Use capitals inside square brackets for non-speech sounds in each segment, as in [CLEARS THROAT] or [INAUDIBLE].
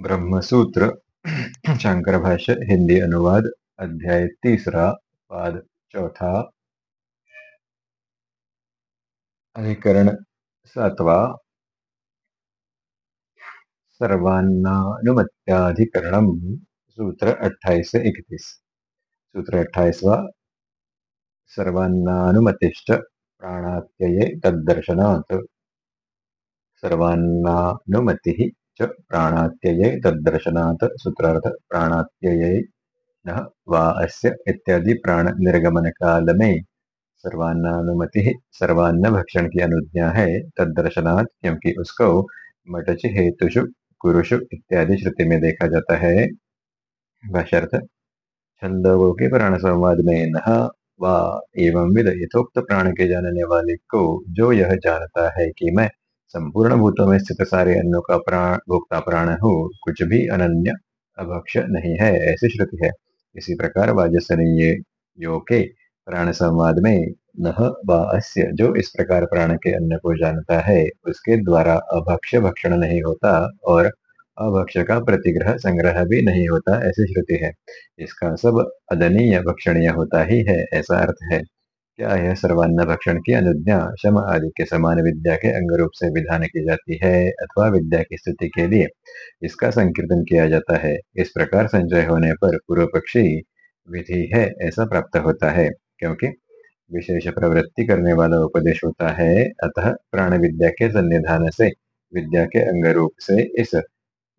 ब्रह्मसूत्र शंकर भाष्य हिंदी अनुवाद, अध्याय तीसरा, पाद चौथा। अधिकरण सातवा। सर्वान्नानुमत्याधिकरणम सूत्र अट्ठाईस इकतीस। सूत्र अट्ठाईसवा। सर्वान्नानुमतिश्च प्राणात्यये तद्दर्शनात्। सर्वान्नानुमतिः च प्राणात्यये तद्दर्शनात् सूत्रार्थ प्राणात्यये न वा अस्य इत्यादि प्राण निर्गमन काल में सर्वान्नानुमति सर्वान्न भक्षण की अनुज्ञा है तदर्शनात् क्योंकि उसको मटच हेतुषु कुरुषु इत्यादि श्रुति में देखा जाता है। भाष्यर्थ के प्राण संवाद में न वा एवं विद यथोक्त प्राण के जानने वाले को जो यह जानता है कि मैं। संपूर्ण भूतों में स्थित सारे अन्नों का प्राण, भोक्ता प्राण हो, कुछ भी अनन्य अभक्ष नहीं है, ऐसी श्रुति है। इसी प्रकार वाजसनीय यो के प्राण संवाद में नह अस्य, जो इस प्रकार प्राण के अन्न को जानता है, उसके द्वारा अभक्ष भक्षण नहीं होता और अभक्ष का प्रतिग्रह संग्रह भी नहीं होता, ऐसी श्रुति है। इसका सब अदनीय भक्षणीय होता ही है, ऐसा अर्थ है। क्या यह सर्वान्न भक्षण की अनुज्ञा? शम आदि के समान विद्या के अंग रूप से विधान की जाती है अथवा विद्या की स्थिति के लिए इसका संकीर्तन किया जाता है। इस प्रकार संचय होने पर पूर्व पक्षी विधि है, ऐसा प्राप्त होता है, क्योंकि विशेष प्रवृत्ति करने वाला उपदेश होता है। अतः प्राण विद्या के सन्निधान से, विद्या के अंग रूप से इस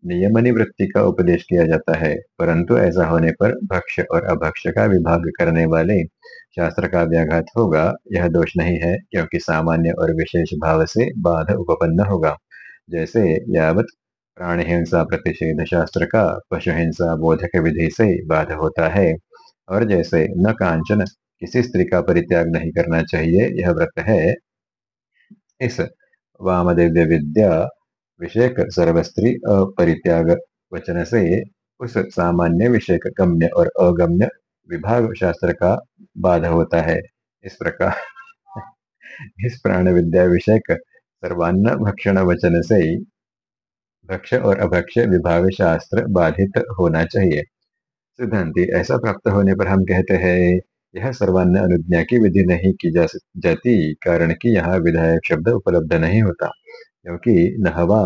नियम निवृत्ति का उपदेश किया जाता है, परंतु ऐसा होने पर भक्ष और अभक्ष का विभाग करने वाले शास्त्र का व्याघात होगा, यह दोष नहीं है, क्योंकि सामान्य और विशेष भाव से बाध उपपन्न होगा। जैसे यावत प्राण हिंसा प्रतिषेध शास्त्र का पशु हिंसा बोधक विधि से बाध होता है, और जैसे न कांचन किसी स्त्री का परित्याग नहीं करना चाहिए, यह व्रत है। इस वामदेव्य विद्या विषय सर्वस्त्री अपरित्याग वचन से उस सामान्य विषय गम्य और अगम्य विभाग शास्त्र का बाधा होता है। इस प्रकार [LAUGHS] इस प्राण विद्या विषय सर्वान्न भक्षण वचन से भक्ष और अभक्ष विभाग शास्त्र बाधित होना चाहिए। सिद्धांति ऐसा प्राप्त होने पर हम कहते हैं, यह सर्वान्न अनुज्ञा की विधि नहीं की जा जाती, कारण कि यहाँ विधायक शब्द उपलब्ध नहीं होता। क्योंकि नहवा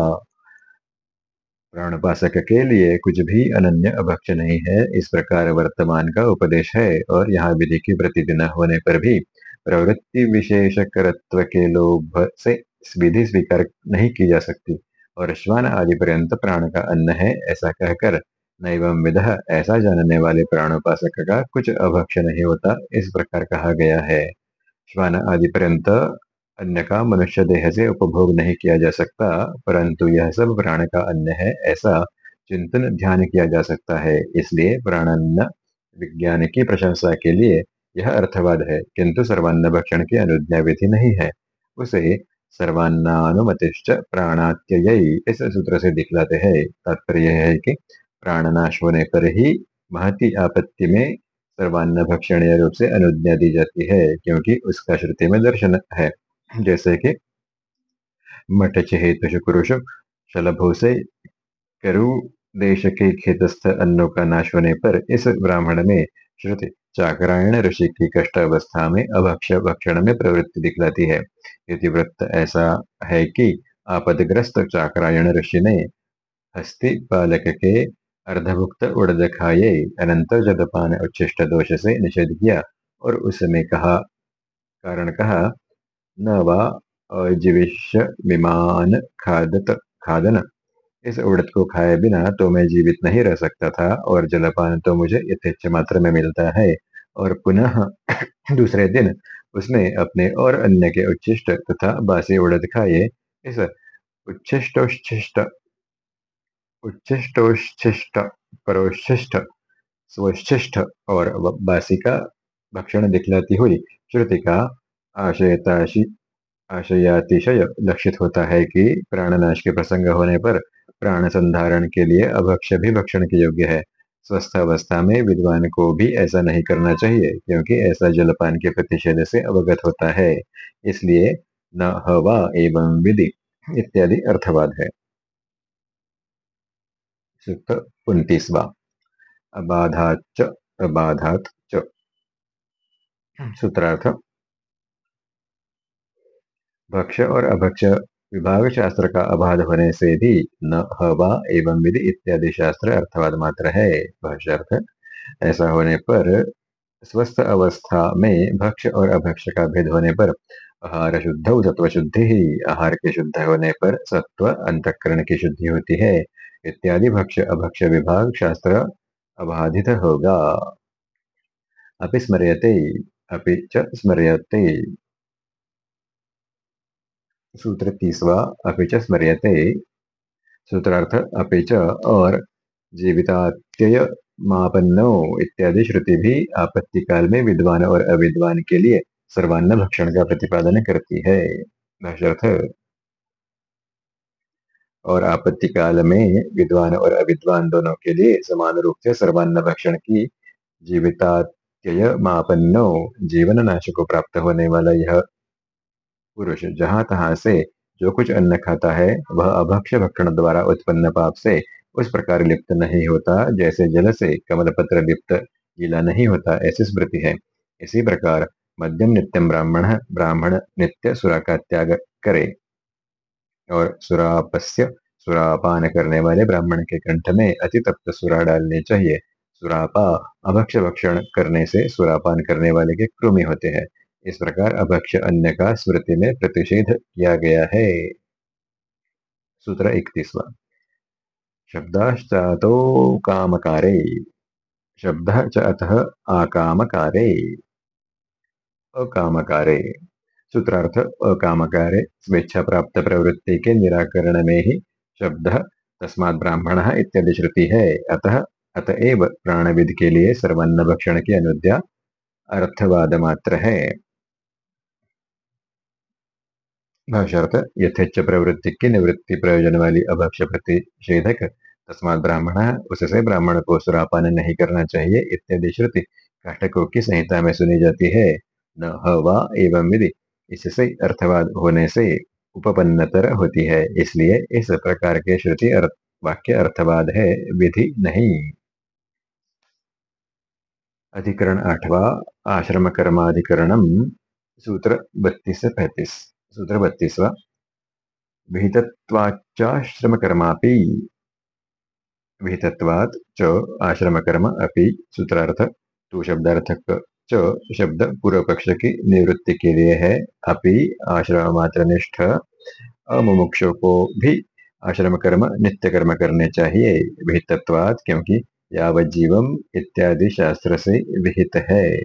प्राणपाशक के लिए कुछ भी अनन्य अभक्ष नहीं है। इस प्रकार वर्तमान का उपदेश है और यहाँ विधि की प्रतिदिन होने पर भी प्रवृत्ति विशेष करत्व के लोभ से विधि स्वीकार नहीं की जा सकती और श्वान आदि पर्यंत प्राण का अन्न है ऐसा कहकर नैवम विध ऐसा जानने वाले प्राणोपासक का कुछ अभक्ष नहीं होता इस प्रकार कहा गया है। श्वान आदि पर्यंत अन्न का मनुष्य देह से उपभोग नहीं किया जा सकता, परंतु यह सब प्राण का अन्न है, ऐसा चिंतन ध्यान किया जा सकता है। इसलिए प्राणान्न विज्ञान की प्रशंसा के लिए यह अर्थवाद है, किंतु सर्वान्न भक्षण की अनुज्ञा विधि नहीं है। उसे सर्वान्नानुमतिश्च प्राणात्यय इस सूत्र से दिखलाते हैं। तात्पर्य है कि प्राणनाश होने पर ही महती आपत्ति में सर्वान्न भक्षणीय रूप से अनुज्ञा दी जाती है, क्योंकि उसका श्रुति में दर्शन है। जैसे कि मठ चेतु पुरुष शलभो से करु देश के खेतस्थ अन्नों का नाश होने पर इस ब्राह्मण में श्रुति चाकरायण ऋषि की कष्ट अवस्था में अभक्ष भक्षण में प्रवृत्ति दिखलाती है। यदि वृत्त ऐसा है कि आपदग्रस्त चाकरायण ऋषि ने हस्ति बालक के अर्धभुक्त उड़द खाए अनंतर जदपान उच्छिष्ट दोष से निषेध किया और उसमें कहा, कारण कहा न वा विमान खादत, खादन। इस उड़द को खाए बिना तो मैं जीवित नहीं रह सकता था और जलपान तो मुझे यथेच्छ मात्र में मिलता है। और पुनः [COUGHS] दूसरे दिन उसने अपने और अन्य के उच्छिष्ट तथा बासी उड़द खाए। इस उच्छिष्टोच्छिष्ट उच्छिष्टोच्छिष्ट, परोच्छिष्ट, स्वच्छिष्ट और बासी का भक्षण दिखलाती हुई श्रुति का आशयताशी आशयातिशय लक्षित होता है कि प्राणनाश के प्रसंग होने पर प्राण संधारण के लिए अभक्ष भी भक्षण के योग्य है। स्वस्थ अवस्था में विद्वान को भी ऐसा नहीं करना चाहिए, क्योंकि ऐसा जलपान के प्रतिषेध से अवगत होता है। इसलिए न हवा एवं विधि इत्यादि अर्थवाद है। उन्तीसवा। अबाधाच अबाधात च सूत्रार्थ भक्ष और अभक्ष विभाग शास्त्र का अबाध होने से भी न हवा एवं विधि इत्यादि शास्त्र अर्थवाद मात्र है। भाष्यार्थ, ऐसा होने पर स्वस्थ अवस्था में भक्ष और अभक्ष का भेद होने पर आहार शुद्ध सत्व शुद्धि ही। आहार के शुद्ध होने पर सत्व अंतकरण की शुद्धि होती है। इत्यादि भक्ष अभक्ष विभाग शास्त्र अबाधित होगा। अपि स्मर्यते, अपि च सूत्र तीसवा च स्मर्यते। सूत्रार्थ अपि च और जीवितात्यय मापन्नो इत्यादि श्रुति भी आपत्ति काल में विद्वान और अविद्वान के लिए सर्वान्न भक्षण का प्रतिपादन करती है। और आपत्ति काल में विद्वान और अविद्वान दोनों के लिए समान रूप से सर्वान्न भक्षण की जीवितात्यय मापन्नो जीवन नाश को प्राप्त होने वाला यह पुरुष जहाँ तहां से जो कुछ अन्न खाता है, वह अभक्ष भक्षण द्वारा उत्पन्न पाप से उस प्रकार लिप्त नहीं होता, जैसे जल से कमल पत्र लिप्त गीला नहीं होता, ऐसी स्मृति है। इसी प्रकार मध्यम नित्यम ब्राह्मण ब्राह्मण नित्य सुरा का त्याग करे और सुरापस्य, सुरापान करने वाले ब्राह्मण के कंठ में अति तप्त सुरा डालने चाहिए। सुरापा अभक्ष भक्षण करने से सुरापान करने वाले के कृमि होते हैं। इस प्रकार अभक्ष अन्य का स्मृति में प्रतिषेध किया गया है। सूत्र इकतीसवा। शब्दाश्चातो कामकारे। शब्द च अतः आकामकारे अकामकारे। सूत्रार्थ, अकामकारे। स्वेच्छा प्राप्त प्रवृत्ति के निराकरण में ही शब्द तस्मात् ब्राह्मण इत्यादि श्रुति है। अतः अतएव प्राणविद के लिए सर्वन्न भक्षण की अनुद्या अर्थवाद मात्र है। भाषार्थ यथेच प्रवृत्ति की निवृत्ति प्रयोजन वाली अभक्ष प्रतिषेधक तस्मात ब्राह्मण उससे ब्राह्मण को सुरापान नहीं करना चाहिए इत्यादि श्रुति काटकों की संहिता में सुनी जाती है। न हवा एवं विधि। इससे अर्थवाद होने से उपपन्नतर होती है इसलिए इस प्रकार के श्रुति अर्थ, वाक्य अर्थवाद है विधि नहीं। अधिकरण आठवा आश्रम कर्माधिकरणम सूत्र बत्तीस से पैंतीस। सूत्र बत्तीसवा विहितत्वाचाश्रमकर्मापि विहितत्वात् च आश्रमकर्म अपि सूत्रार्थ टू शब्दार्थक च शब्द पूर्व पक्ष की निवृत्ति के लिए है अपि आश्रम मात्र निष्ठ अमुमुक्षों को भी आश्रम कर्म नित्य कर्म करने चाहिए विहितत्वात् क्योंकि यावज्जीवम इत्यादि शास्त्र से विहित है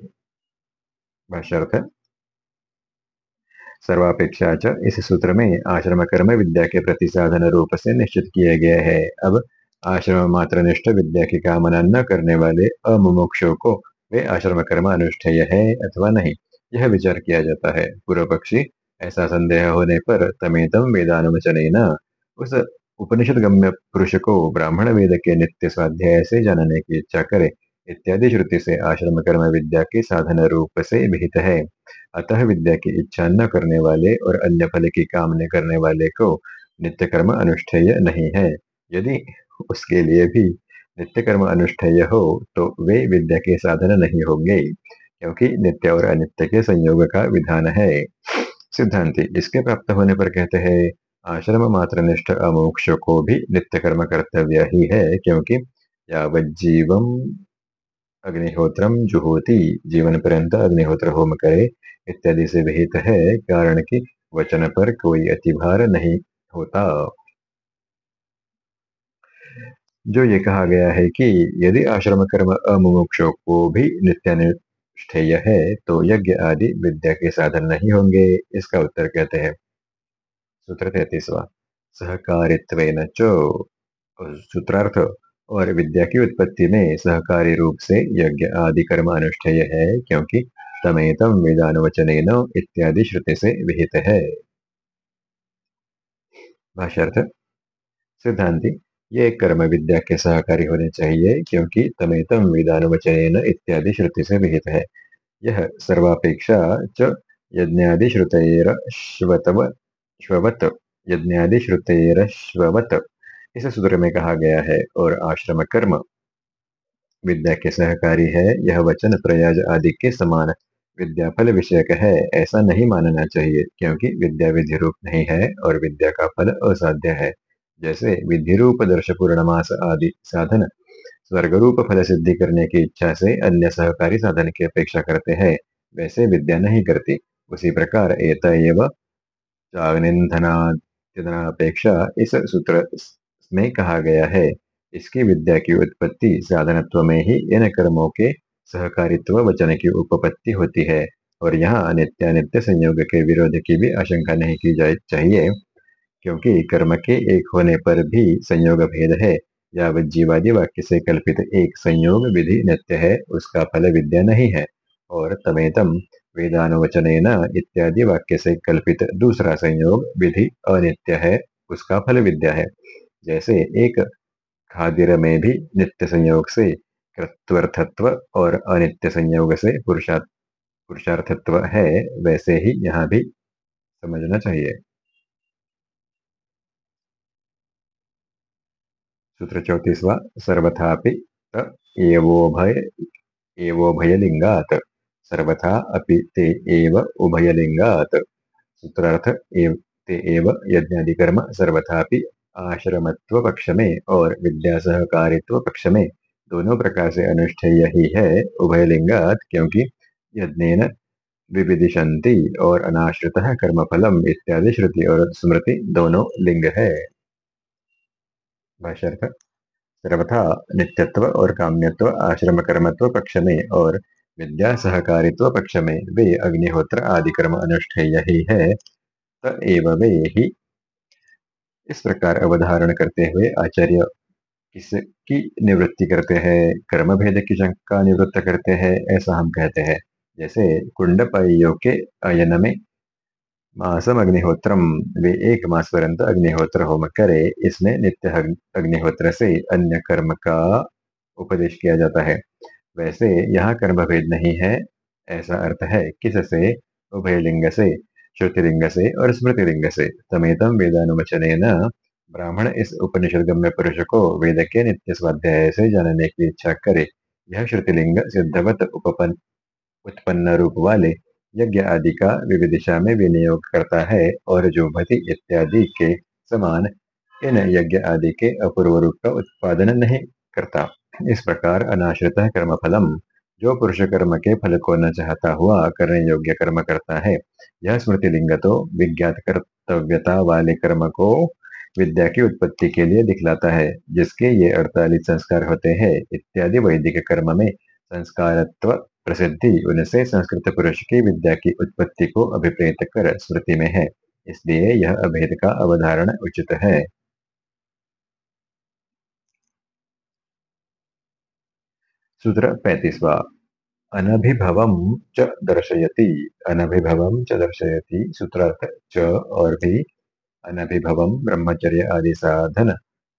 सर्वापेक्षा च इस सूत्र में आश्रम कर्म विद्या के प्रति साधन रूप से निश्चित किया गया है। अब आश्रम मात्र निष्ठ विद्या की कामना न करने वाले अमुमुक्षों को वे आश्रम कर्म अनुष्ठेय है अथवा नहीं, यह विचार किया जाता है। पूर्व पक्षी ऐसा संदेह होने पर तमेतम वेदानुवचन उस उपनिषद गम्य पुरुष को ब्राह्मण वेद के नित्य स्वाध्याय से जानने की इच्छा करे इत्यादि श्रुति से आश्रम कर्म विद्या के साधन रूप से विहित है। अतः विद्या की इच्छा न करने वाले और अन्य फल की कामना करने वाले को नित्य कर्म अनुष्ठेय नहीं है। यदि उसके लिए भी नित्य कर्म अनुष्ठेय हो तो वे विद्या के साधन नहीं होंगे, क्योंकि नित्य और अनित्य के संयोग का विधान है। सिद्धांति इसके प्राप्त होने पर कहते हैं, आश्रम मात्र निष्ठ अमोक्ष को भी नित्य कर्म कर्तव्य ही है, क्योंकि यावज्जीवम अग्निहोत्रम जुहोती जीवन पर्यंत अग्निहोत्र होम करे, इत्यादि से विहित है, कारण कि वचन पर कोई अतिभार नहीं होता। जो ये कहा गया है कि यदि आश्रम कर्म अमुमुक्षों को भी नित्यानुष्ठेय है तो यज्ञ आदि विद्या के साधन नहीं होंगे, इसका उत्तर कहते हैं। सूत्र तैतीसवा। सहकारित्व सूत्रार्थ और विद्या की उत्पत्ति में सहकारी रूप से यज्ञ आदि कर्म अनुष्ठेय है, क्योंकि तमेतम वेदानुवचन इत्यादि श्रुति से विहित है। सिद्धांति, ये कर्म विद्या के सहकारी होने चाहिए, क्योंकि तमेतम वेदानुवचन इत्यादि श्रुति से विहित है। यह सर्वापेक्षा च यज्ञादि श्रुतेर श्वतव श्ववत यज्ञादि श्रुतेर श्ववत। इस सूत्र में कहा गया है और आश्रम कर्म। विद्या के सहकारी है, यह वचन प्रयाज आदि के समान। विद्या फल विषयक है, ऐसा नहीं मानना चाहिए, क्योंकि विद्या विधि रूप नहीं है और विद्या का फल असाध्य है। जैसे विधि रूप दर्श पूर्णमास आदि साधन। स्वर्ग रूप फल सिद्धि करने की इच्छा से अन्य सहकारी साधन की अपेक्षा करते हैं, वैसे विद्या नहीं करती। उसी प्रकार एत अपेक्षा इस सूत्र में कहा गया है। इसकी विद्या की उत्पत्ति साधनत्व में ही इन कर्मों के सहकारित्व वचन की उपपत्ति होती है और यहाँ अनित्यानित्य संयोग के विरोध की भी आशंका नहीं की जाए चाहिए, क्योंकि कर्म के एक होने पर भी संयोग भेद है या जीवादी वाक्य से कल्पित एक संयोग विधि नित्य है, उसका फल विद्या नहीं है, और तमेतम वेदानुवचन इत्यादि वाक्य से कल्पित दूसरा संयोग विधि अनित्य है, उसका फल विद्या है। जैसे एक खादिर में भी नित्य संयोग से कृत्वर्थत्व और अनित्य संयोग से पुरुषार्थत्व है, वैसे ही यहाँ भी समझना चाहिए। सूत्र चौतीसवा सर्वथा एवोभय एवोभयलिंगात सर्वथा अपि ते एव उभयलिंगात। सूत्रार्थ एव, ते एव यज्ञाधिकर्म सर्वथापि आश्रमत्व पक्ष में और विद्या सहकारित्व पक्ष में दोनों प्रकार से अनुष्ठेय ही है उभयलिंगात, क्योंकि यज्ञ विविदिशंति और अनाश्रित कर्मफलम इत्यादि श्रुति और स्मृति दोनों लिंग है। सर्वथा नित्यत्व और काम्यत्व आश्रम कर्मत्व पक्ष में और विद्या सहकारित्व पक्ष में वे अग्निहोत्र आदि कर्म अनुष्ठेय ही है। त एव वे ही इस प्रकार अवधारण करते हुए आचार्य किसकी निवृत्ति करते हैं कर्म भेद की शंका निवृत्त करते हैं, ऐसा हम कहते हैं। जैसे कुंड के अयन में मासम अग्निहोत्रम, वे एक मास पर्यंत अग्निहोत्र होम करे, इसमें नित्य अग्निहोत्र से अन्य कर्म का उपदेश किया जाता है। वैसे यहाँ कर्म भेद नहीं है, ऐसा अर्थ है किससे उभयलिंग से। श्रुतिलिंग से और स्मृतिलिंग से तमेतम वेदानुवचन ब्राह्मण इस उपनिषद गम्य पुरुष को वेद के नित्य स्वाध्याय से जानने की इच्छा करे। यह श्रुतिलिंग सिद्धवत उपपन उत्पन्न रूप वाले यज्ञ आदि का विविदिशा में विनियोग करता है और जो भति इत्यादि के समान इन यज्ञ आदि के अपूर्व रूप का उत्पादन नहीं करता। इस प्रकार अनाश्रित कर्म फलम जो पुरुष कर्म के फल को न चाहता हुआ करने योग्य कर्म करता है, यह स्मृति लिंग तो विज्ञात कर्तव्यता वाले कर्म को विद्या की उत्पत्ति के लिए दिखलाता है, जिसके ये अड़तालीस संस्कार होते हैं। इत्यादि वैदिक कर्म में संस्कारत्व प्रसिद्धि, उनसे संस्कृत पुरुष की विद्या की उत्पत्ति को अभिप्रेत कर स्मृति में है। इसलिए यह अभेद का अवधारण उचित है। सूत्र पैंतीसवा अनभिभवम च दर्शयति अनभिभवम च दर्शयति, सूत्रार्थ च और भी। अनभिभवम ब्रह्मचर्य आदि साधन,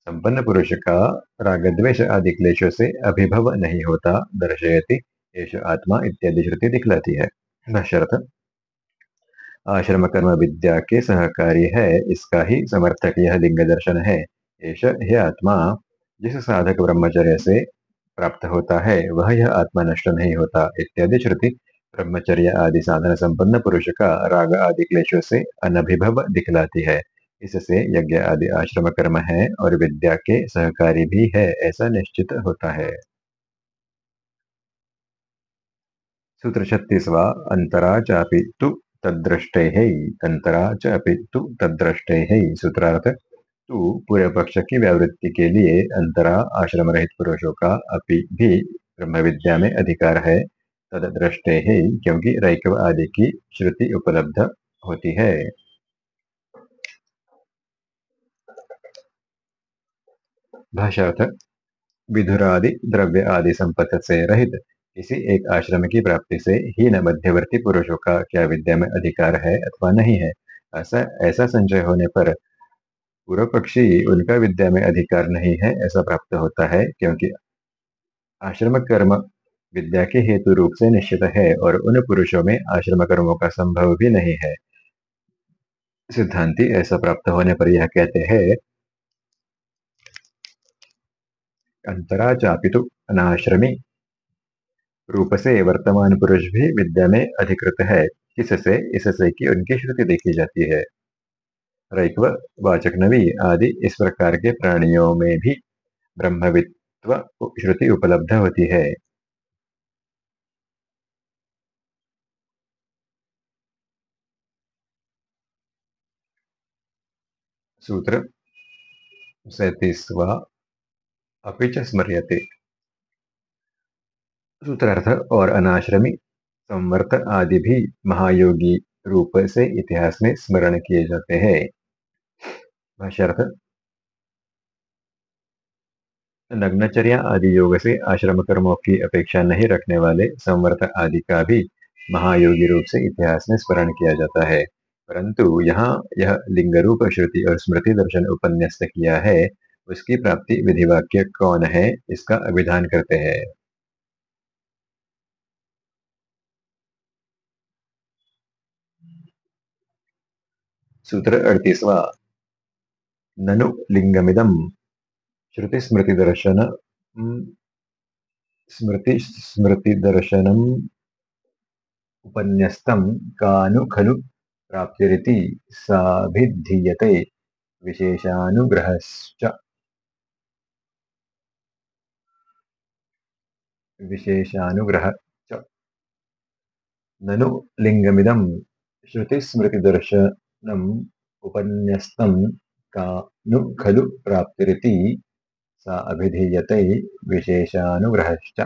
संपन्न पुरुष का रागद्वेश आदि क्लेशों से अभिभव नहीं होता, दर्शयति एश आत्मा इत्यादि श्रुति दिखलाती है। नशर्थ आश्रम कर्म विद्या के सहकारी है, इसका ही समर्थक यह लिंग दर्शन है। एश आत्मा, जिस साधक ब्रह्मचर्य से प्राप्त होता है, वह यह आत्मा नष्ट नहीं होता, इत्यादि श्रुति, ब्रह्मचर्य आदि साधन संपन्न पुरुष का राग आदि क्लेशों से अनभिभव दिखलाती है। इससे यज्ञ आदि आश्रम कर्म है और विद्या के सहकारी भी है, ऐसा निश्चित होता है। सूत्र छत्तीसवा, अंतरा चापि तु तद्रष्टे अंतरा चापि तु तद्रष्टे सूत्रार्थ तू पूरे पक्ष की व्यावृत्ति के लिए अंतरा आश्रम रहित पुरुषों का अपि भी ब्रह्म विद्या में अधिकार है। तद दृष्टे है क्योंकि रैकव आदि की श्रुति उपलब्ध होती है। भाषार्थ विधुरादि द्रव्य आदि संपत्ति से रहित किसी एक आश्रम की प्राप्ति से ही न मध्यवर्ती पुरुषों का क्या विद्या में अधिकार है अथवा नहीं है? ऐसा ऐसा संचय होने पर पूर्व पक्षी उनका विद्या में अधिकार नहीं है, ऐसा प्राप्त होता है, क्योंकि आश्रम कर्म विद्या के हेतु रूप से निश्चित है और उन पुरुषों में आश्रम कर्मों का संभव भी नहीं है। सिद्धांति ऐसा प्राप्त होने पर यह कहते हैं अंतरा चापि तु अनाश्रमी रूप से वर्तमान पुरुष भी विद्या में अधिकृत है। किससे? इससे कि उनकी श्रुति देखी जाती है। रैक्व वाचक नवी आदि इस प्रकार के प्राणियों में भी ब्रह्मवित्व श्रुति उपलब्ध होती है। सूत्र, सैतीसवा सूत्रार्थ और अनाश्रमी, संवर्त आदि भी महायोगी रूप से इतिहास में स्मरण किए जाते हैं। भाष्यार्थ नग्नचर्या आदि योग से आश्रम कर्मों की अपेक्षा नहीं रखने वाले संवर्त आदि का भी महायोगी रूप से इतिहास में स्मरण किया जाता है परंतु यहाँ यह लिंग रूप श्रुति और स्मृति दर्शन उपन्यस्त किया है उसकी प्राप्ति विधिवाक्य कौन है इसका अभिधान करते हैं सूत्र अड़तीसवा ननु लिंगमिदम श्रुति स्मृति दर्शन स्मृति स्मृति दर्शनम उपन्यस्तं कानु खलु प्राप्तिरिति साभिधीयते। विशेषानुग्रहश्च। विशेषानुग्रह च ननु लिंगमिदं श्रुतिस्मृतिदर्शनम् उपन्यस्तं का नु खलु प्राप्तिरिति सा अभिधीयते विशेषानुग्रहश्च।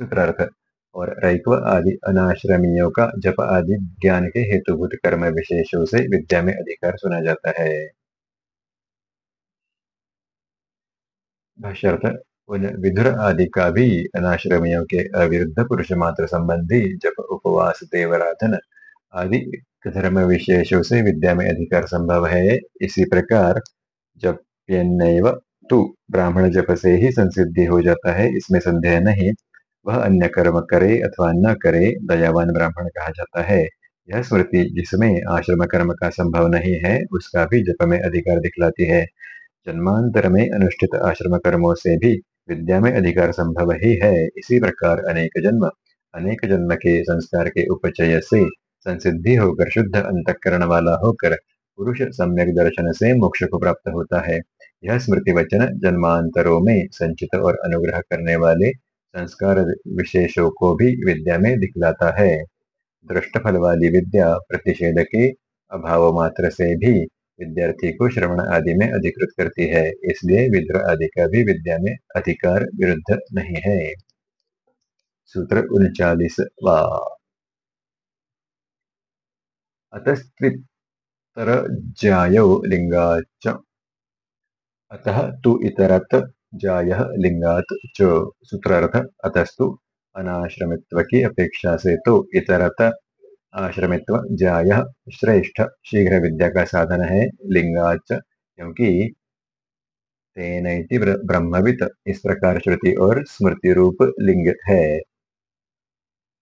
सूत्रार्थ, और रैक्व आदि अनाश्रमियों का जप आदि ज्ञान के हेतुभूत कर्म विशेषों से विद्या में अधिकार सुना जाता है। भाष्यर्थ, उन विधुर आदि का भी अनाश्रमियों के अविरुद्ध पुरुष मात्र संबंधी जप, उपवास, देवराधन आदि धर्म विशेषों से विद्या में अधिकार संभव है इसी प्रकार जब तु ब्राह्मण जप से ही संसिद्धि हो जाता है, इसमें संदेह नहीं। वह अन्य कर्म करे अथवा न करे, दयावान ब्राह्मण कहा जाता है। यह स्मृति जिसमें आश्रम कर्म का संभव नहीं है, उसका भी जप में अधिकार दिखलाती है। जन्मांतर में अनुष्ठित आश्रम कर्मों से भी विद्या में अधिकार संभव ही है। इसी प्रकार अनेक जन्म अनेक जन्म के संस्कार के उपचय से संसिद्धि होकर, शुद्ध अंतकरण वाला होकर, पुरुष सम्यक दर्शन से मोक्ष को प्राप्त होता है। यह स्मृति वचन जन्मांतरों में संचित और अनुग्रह करने वाले संस्कार विशेषों को भी विद्या में दिखलाता है। दृष्ट फल वाली विद्या प्रतिषेध के अभाव मात्र से भी विद्यार्थी को श्रवण आदि में अधिकृत करती है, इसलिए विद्र आदि का भी विद्या में अधिकार विरुद्ध नहीं है। सूत्र उनचालीस अतस्त्वितरजायो लिंगाच अतः तु इतरत जाय लिंगात च। सूत्रार्थ, अतस्तु अनाश्रमित्व की अपेक्षा से तो इतरत आश्रमित्व जाय श्रेष्ठ शीघ्र विद्या का साधन है लिंगाच क्योंकि तेनैति ब्रह्मवित। इस प्रकार श्रुति और स्मृति रूप लिंग है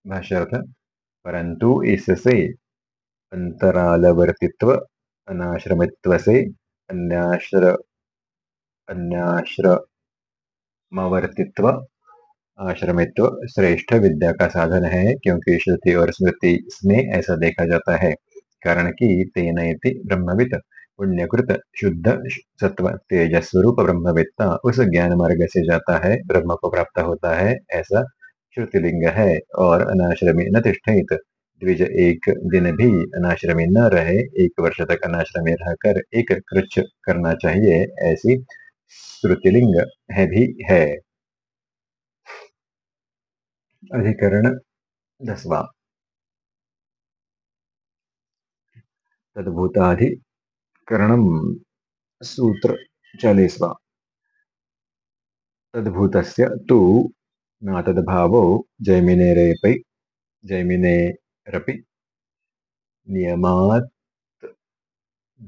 भाष्यर्थ परंतु इससे अंतरालवर्तित्व अनाश्रमित्व से अन्याश्र, अन्याश्रमवर्तित्व, आश्रमित्व श्रेष्ठ विद्या का साधन है, क्योंकि श्रुति और स्मृति में ऐसा देखा जाता है। कारण कि तेनति ब्रह्मवित, पुण्यकृत शुद्ध सत्व तेजस्वरूप ब्रह्मविद्ता उस ज्ञान मार्ग से जाता है, ब्रह्म को प्राप्त होता है, ऐसा श्रुतिलिंग है, और अनाश्रमी न तिष्ठित। द्विज एक दिन भी अनाश्रमी न रहे, एक वर्ष तक अनाश्रमी रहकर एक कृच्छ करना चाहिए, ऐसी श्रुतिलिंग है भी है। अधिकरण दसवा। तद्भूताधिकरणम सूत्र चालीसवा। तद्भूतस्य तु न तद्भावो जैमिनेरेपै जैमिनेरपि नियमात्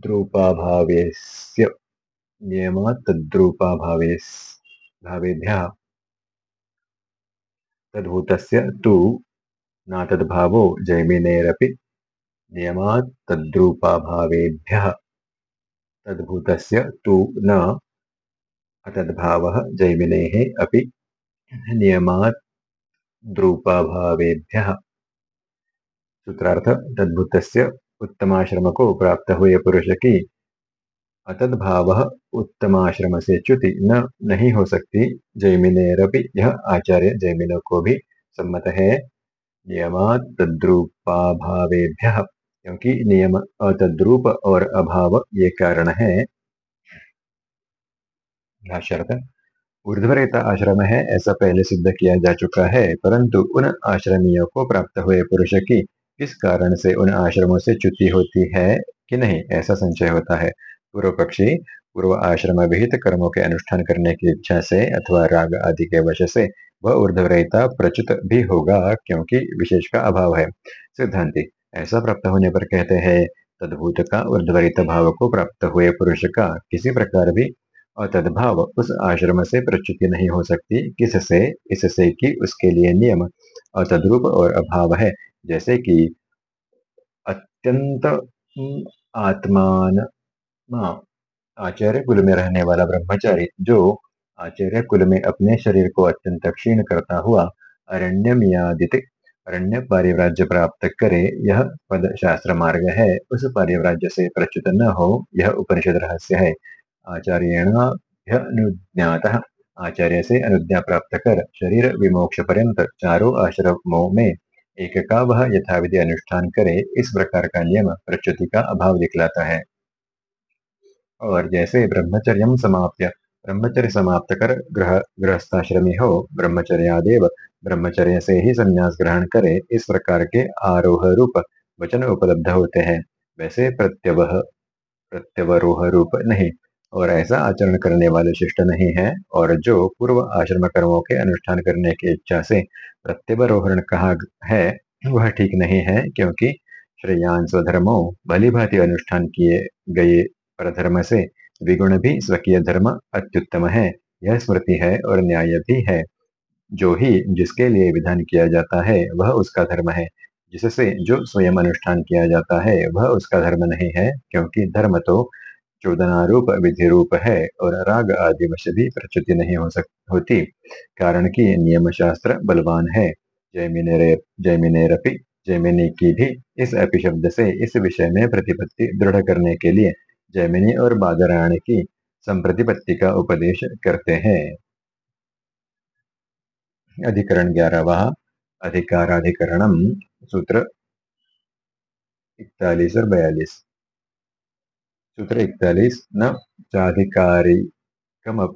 द्रूपाभावेस्य, नियमात् तद्रूपाभावेस् भावेभ्यः तद्भूतस्य तु न तद्भावो जैमिनेरपि नियमात् तद्रूपाभावेभ्यः तद्भूतस्य तु न अतद्भावः जैमिनेः अपि। नियमात् द्रूपाभावेभ्यः। सूत्रार्थ तद्भुतस्य उत्तमाश्रम को प्राप्त हुए पुरुष की। अतद्भाव उत्तमाश्रम से च्युति न, नहीं हो सकती। जैमिनेरपि यह आचार्य जैमिनों को भी सम्मत है। नियमात तद्रूपाभावेभ्य, क्योंकि नियम अतद्रूप और अभाव ये कारण है। ऊर्ध्वरेता आश्रम है, ऐसा पहले सिद्ध किया जा चुका है, परंतु उन आश्रमियों को प्राप्त हुए पुरुष की। किस कारण से उन आश्रमों से च्युति होती है कि नहीं? ऐसा संचय होता है। पूर्व पक्षी पूर्व आश्रम विहित कर्मों के अनुष्ठान करने की इच्छा से अथवा राग आदि के वश से वह ऊर्धवरहिता प्रचुत भी होगा क्योंकि विशेष का अभाव है। सिद्धांति, ऐसा प्राप्त होने पर कहते हैं, तदभूत का ऊर्धवरित भाव को प्राप्त हुए पुरुष का किसी प्रकार भी और तदभाव उस आश्रम से प्रच्युति नहीं हो सकती। किससे? इससे कि उसके लिए नियम अतद्रूप और अभाव है। जैसे कि अत्यंत आत्मान आचार्य कुल में रहने वाला ब्रह्मचारी जो आचार्य कुल में अपने शरीर को अत्यंत क्षीण करता हुआ अरण्य मियादित अरण्य पारिव्राज्य प्राप्त करे, यह पद शास्त्र मार्ग है। उस पारिव्राज्य से प्रच्युत न हो, यह उपनिषद रहस्य है। आचार्यण अनुज्ञात। आचार्य से अनुज्ञा प्राप्त कर, शरीर विमोक्ष पर्यंत चारों आश्रमों में एक का वह यथाविधि अनुष्ठान करे, इस प्रकार का नियम प्रच्युति का अभाव दिखलाता है। और जैसे ब्रह्मचर्य समाप्त ब्रह्मचर्य समाप्त कर ग्रह, गृहस्थाश्रमी हो, ब्रह्मचर्यादेव ब्रह्मचर्य से ही संन्यास ग्रहण करे, इस प्रकार के आरोह रूप वचन उपलब्ध होते हैं। वैसे प्रत्यवह, प्रत्यवरोह रूप नहीं और ऐसा आचरण करने वाले शिष्ट नहीं है। और जो पूर्व आश्रम कर्मों के अनुष्ठान करने की इच्छा से प्रत्यवरोहरण कहा है, वह ठीक नहीं है, क्योंकि श्रेयान स्वधर्मो भली भांति अनुष्ठान किए गए परधर्म से विगुण भी स्वकीय धर्म अत्युत्तम है। यह स्मृति है और न्याय भी है। जो ही जिसके लिए विधान किया जाता है, वह उसका धर्म है। जिससे जो स्वयं अनुष्ठान किया जाता है, वह उसका धर्म नहीं है, क्योंकि धर्म तो चोदनारूप विधि रूप है और राग आदि वश भी प्रच्युति नहीं हो सक, होती, कारण की नियम शास्त्र बलवान है। जयमिनेरे जयमिनेरपि जयमिनी की भी इस अपिशब्द से इस विषय में प्रतिपत्ति दृढ़ करने के लिए जैमिनी और बादरायण की संप्रतिपत्ति का उपदेश करते हैं। अधिकरण ग्यारहवा अधिकाराधिकरणम सूत्र इकतालीस और बयालीस। सूत्र इकतालीस न चाधिकारिकम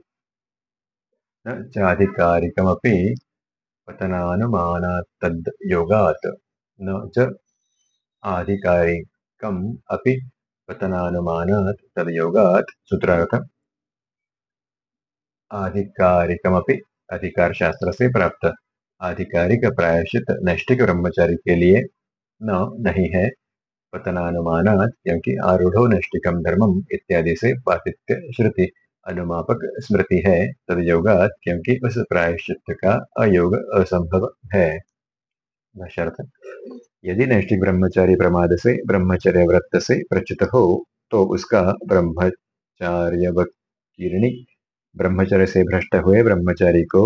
न चाधिकारिकमपि न पतनानुमानात् सूत्रार्थ आधिकारिकमपि अधिकार शास्त्र से प्राप्त। आधिकारिक प्रायश्चित नैष्ठिक ब्रह्मचारी के लिए न नहीं है। पतनानुमानात क्योंकि आरूढ़ो नैष्टिकम धर्मम इत्यादि से पातित्य श्रुति अनुमापक स्मृति है। तदयोगात क्योंकि उस प्रायश्चित का अयोग असंभव है। यदि नैष्ठिक ब्रह्मचारी प्रमाद से, ब्रह्मचर्य व्रत से प्रचित हो तो उसका ब्रह्मचार्य ब्रह्मचर्य से भ्रष्ट हुए ब्रह्मचारी को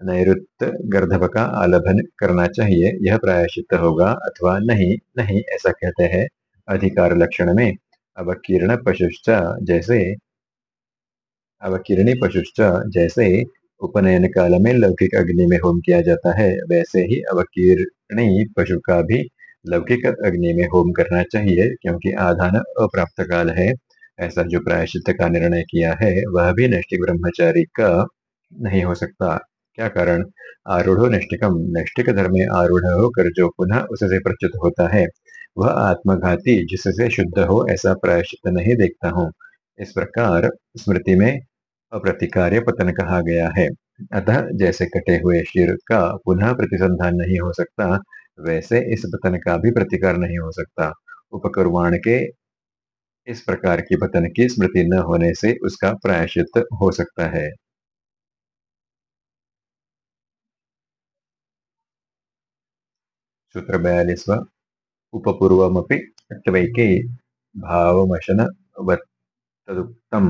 नैरुत गर्धव का आलभन करना चाहिए, यह प्रायश्चित होगा अथवा नहीं नहीं, ऐसा कहते हैं अधिकार लक्षण में। अवकीर्ण पशुश्च जैसे, अवकीर्णी पशुश्च जैसे उपनयन काल में लौकिक अग्नि में होम किया जाता है, वैसे ही अवकीर्णी पशु का भी लौकिक अग्नि में होम करना चाहिए, क्योंकि आधान अप्राप्त काल है। ऐसा जो प्रायश्चित का निर्णय किया है, वह भी नैष्टिक ब्रह्मचारी का नहीं हो सकता। क्या कारण? आरूढ़ नैष्टिकम नैष्टिक धर्म में आरूढ़ होकर जो पुनः उससे प्रच्युत होता है, वह आत्मघाती जिससे शुद्ध हो ऐसा प्रायश्चित नहीं देखता हूँ। इस प्रकार स्मृति में अप्रतिकार्य पतन कहा गया है। अतः जैसे कटे हुए शीर का पुनः प्रतिसंधान नहीं हो सकता, वैसे इस पतन का भी प्रतिकार नहीं हो सकता। उपकर्वाण के इस प्रकार की पतन की स्मृति न होने से उसका प्रायश्चित हो सकता है। बयालीसवा उपपूर्वमपि भावमशन तदुक्तम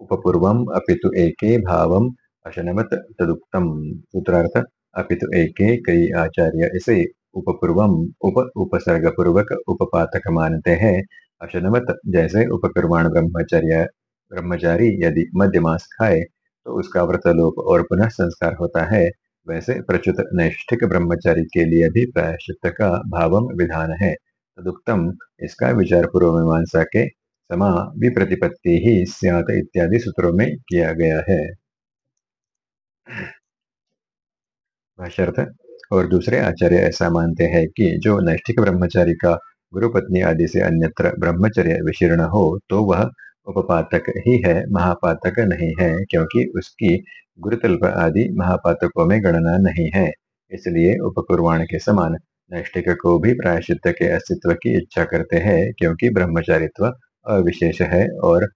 उपपूर्वम अपि तु एके भावम, अशनवत तदुक्तम। सूत्रार्थ, अपि तो एके कई आचार्य इसे उपपूर्वम, उप उपसर्ग पूर्वक उपपातक मानते हैं अशनवत जैसे उपकृवाण ब्रह्मचर्य, ब्रह्मचारी यदि मध्य मास खाए तो उसका व्रतलोप और पुनः संस्कार होता है। वैसे प्रचुत नैष्ठिक ब्रह्मचारी के लिए भी प्रायश्चित का भावम विधान है। तदुक्तम इसका विचार पूर्व मीमांसा के समा विप्रतिपत्ति ही सियात इत्यादि सूत्रों में किया गया है। और दूसरे आचार्य ऐसा मानते हैं कि जो नैष्ठिक ब्रह्मचारी का गुरु पत्नी आदि से अन्यत्र ब्रह्मचर्य विशीर्ण हो तो वह उपपातक ही है, महापातक नहीं है, क्योंकि उसकी गुरुतल्प आदि महापातकों में गणना नहीं है। इसलिए उपकुर्वाण के समान नैष्ठिक को भी प्रायश्चित के अस्तित्व की इच्छा करते हैं, क्योंकि ब्रह्मचारित्व अविशेष है और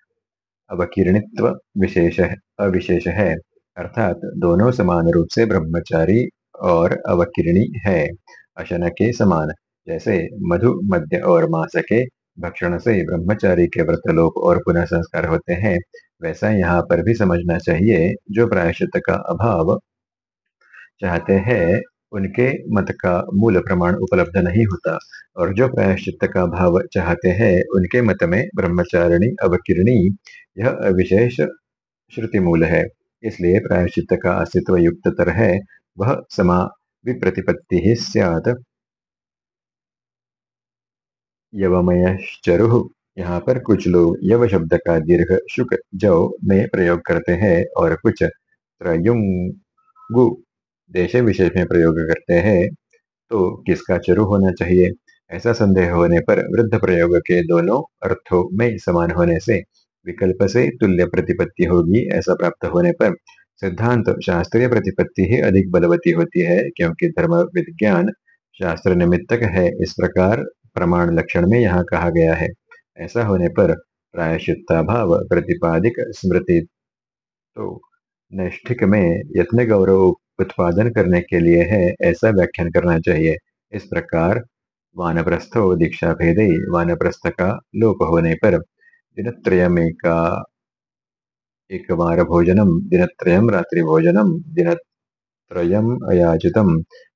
अवकीर्णित्व विशेष अविशेष है। अर्थात दोनों समान रूप से ब्रह्मचारी और अवकीर्णी है। अशन के समान, जैसे मधु मध्य और मास के भक्षण से ब्रह्मचारी के व्रतलोक और पुनः संस्कार होते हैं। वैसा यहाँ पर भी समझना चाहिए, जो प्रायश्चित का अभाव चाहते हैं, उनके मत का मूल प्रमाण उपलब्ध नहीं होता। और जो प्रायश्चित का भाव चाहते हैं, उनके मत में ब्रह्मचारिणी, अवकिरणी, यह विशेष श्रुति मूल है। इसलिए प्रायश्चित का अस्तित्व युक्त तर है, वह समा विप्रतिपत्ति ही यवमयश्चरु यहाँ पर कुछ लोग यव शब्द का दीर्घ शुक जव में प्रयोग करते हैं और कुछ त्रयुंगु देश विशेष में प्रयोग करते हैं। तो किसका चरु होना चाहिए? ऐसा संदेह होने पर वृद्ध प्रयोग के दोनों अर्थों में समान होने से विकल्प से तुल्य प्रतिपत्ति होगी ऐसा प्राप्त होने पर सिद्धांत शास्त्रीय प्रतिपत्ति ही अधिक बलवती होती है क्योंकि धर्म विज्ञान शास्त्र निमित्तक है। इस प्रकार प्रमाण लक्षण में यहाँ कहा गया है। ऐसा होने पर प्रायश्चिता भाव प्रतिपादिक स्मृति तो नैष्ठिक में यत्न गौरव उत्पादन करने के लिए है ऐसा व्याख्यान करना चाहिए। इस प्रकार वानप्रस्थो दीक्षा भेदे वानप्रस्थ का लोप होने पर दिनत्रयमेका एक बार भोजनम, दिनत्रयम रात्रि भोजनम, दिनत्रयम अयाचितम,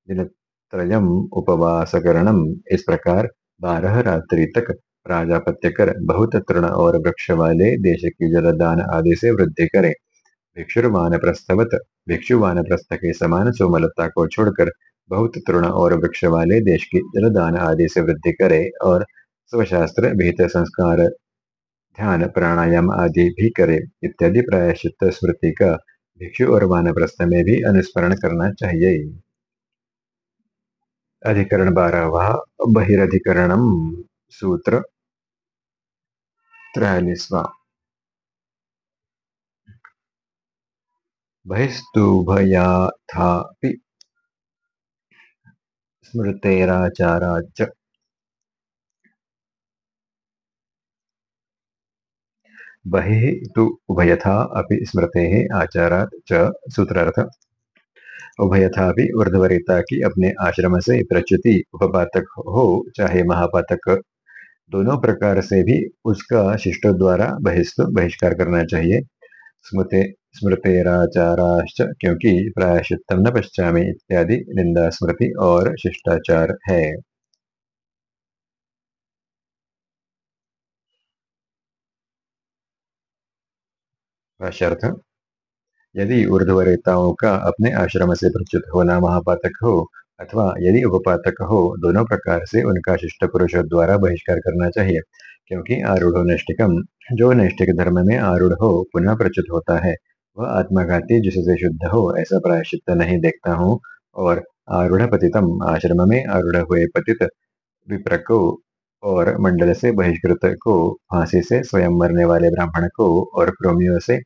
दिनत्रयम उपवासकरणम। इस प्रकार बारह रात्रि तक प्राजापत्य कर बहुत तृण और वृक्ष वाले देश की जलदान आदि से वृद्धि करे। भिक्षुर्वान प्रस्थवत भिक्षुवान प्रस्थ के समान सोमलता को छोड़कर बहुत तृण और वृक्ष वाले देश की जलदान आदि से वृद्धि करे और स्वशास्त्र भीत संस्कार, ध्यान, प्राणायाम आदि भी करे। इत्यादि प्रायश्चित स्मृति का भिक्षु और वानप्रस्थ में भी अनुस्मरण करना चाहिए। अधिकरण बारहवा, बहिरधिकरणम, सूत्र। त्रयालीसवा बहिस्तुभयाथापि स्मृतेराचाराच बहिः तु उभयथा अपि स्मृतेः आचारात् च सूत्रार्थ। उभयथा भी ऊर्धवरिता की अपने आश्रम से प्रच्युति उपपातक हो चाहे महापातक दोनों प्रकार से भी उसका शिष्ट द्वारा बहिस्तु बहिष्कार करना चाहिए। स्मृते, स्मृतेराचाराश्च, क्योंकि प्रायश्चितम न पश्चामी इत्यादि निंदा स्मृति और शिष्टाचार है। यदि ऊर्ध्वरेताओं का अपने आश्रम से प्रच्युत होना महापातक हो अथवा यदि उपपातक हो दोनों प्रकार से उनका शिष्ट पुरुष द्वारा बहिष्कार करना चाहिए, क्योंकि आरूढ़ नैष्टिकम जो नैष्टिक धर्म में आरूढ़ हो, पुनः प्रचुत होता है। वह आत्माघाती जिससे शुद्ध हो, ऐसा प्रायश्चित नहीं देखता हूँ, और आरूढ़ पतितम, आश्रम में आरूढ़ हुए पतित विप्रको और मंडल से बहिष्कृत को, फांसी से स्वयं मरने वाले ब्राह्मण को और क्रोमियों से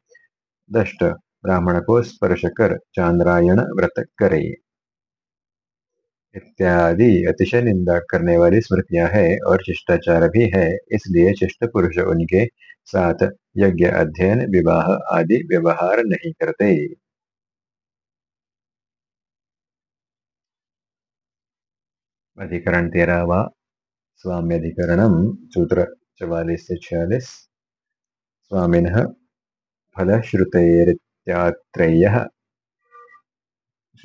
दष्ट ब्राह्मण को स्पर्श कर चांद्रायण व्रत करे। इत्यादि अतिशय निंदा करने वाली स्मृतियाँ है और शिष्टाचार भी है, इसलिए शिष्ट पुरुष उनके साथ यज्ञ अध्ययन, विवाह आदि व्यवहार नहीं करते। अधिकरण तेरहवा स्वाम्यधिकरण, सूत्र चवालीस से छियालीस। स्वामीन फलश्रुतेरित्यात्रेयः।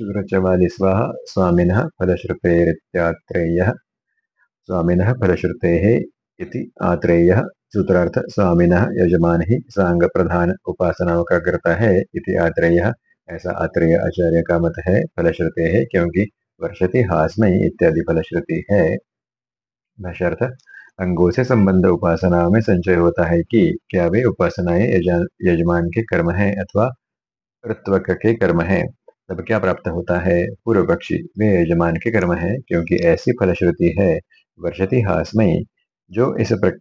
सूत्र चवालीसवा स्वामिनः फलश्रुतेरित्यात्रेयः। स्वामिनः फलश्रुतेः आत्रेयः। सूत्रार्थ, स्वामिनः यजमान ही सांग प्रधान उपासनाओं का करता है इति आत्रेय। ऐसा आत्रेय आचार्य का मत है, फलश्रुते है क्योंकि वर्षति हास्मय इत्यादि फलश्रुति है। भाष्यार्थ, अंगों से संबंध उपासनाओं में संचय होता है कि क्या वे उपासनाएँ यजमान के कर्म है अथवा ऋत्वक के कर्म है। तब क्या प्राप्त होता है? पूर्व पक्षी वे यजमान के कर्म है क्योंकि ऐसी फलश्रुति है वर्षति हास्मयी जो इस प्र,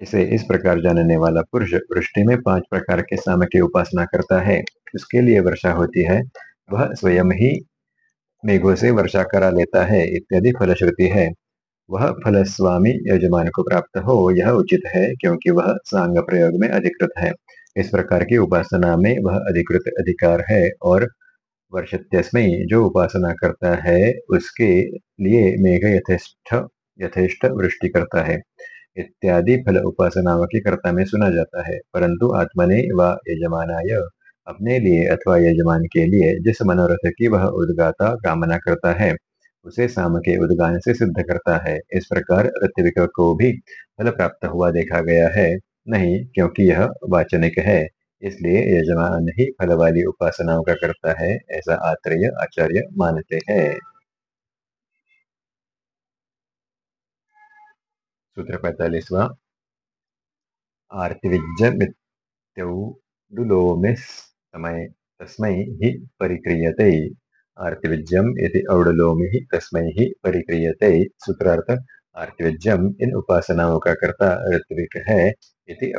इसे इस प्रकार जानने वाला पुरुष वृष्टि में पाँच प्रकार के साम की उपासना करता है। उसके लिए वर्षा होती है वह स्वयं ही मेघों से वर्षा करा लेता है इत्यादि फलश्रुति है। वह फल स्वामी यजमान को प्राप्त हो यह उचित है क्योंकि वह सांग प्रयोग में अधिकृत है। इस प्रकार की उपासना में वह अधिकृत अधिकार है और वर्षत्यस्मय जो उपासना करता है, उसके लिए मेघ यथेष्ठ, यथेष्ट वृष्टि करता है। इत्यादि फल उपासनाओं की कर्ता में सुना जाता है। परंतु आत्मने व यजमानाय अपने लिए अथवा यजमान के लिए जिस मनोरथ की वह उद्गाता कामना करता है, उसे साम के उद्गान से सिद्ध करता है। इस प्रकार ऋत्विक को भी फल प्राप्त हुआ देखा गया है। नहीं, क्योंकि यह वाचनिक है। इसलिए यजमान ही फल वाली उपासनाओं का करता है, ऐसा आत्रेय आचार्य मानते हैं। सूत्र पैतालीसवा। आर्तिविज्यमित्यौडुलोमिस् समय, तस्मै हि परिक्रियते। आर्तिविज्यम इति औडलोमि ही, तस्मै ही परिक्रियते। सूत्रार्थ आर्तिविज्यम इन उपासनाओं का कर्ता ऋत्विक है। इति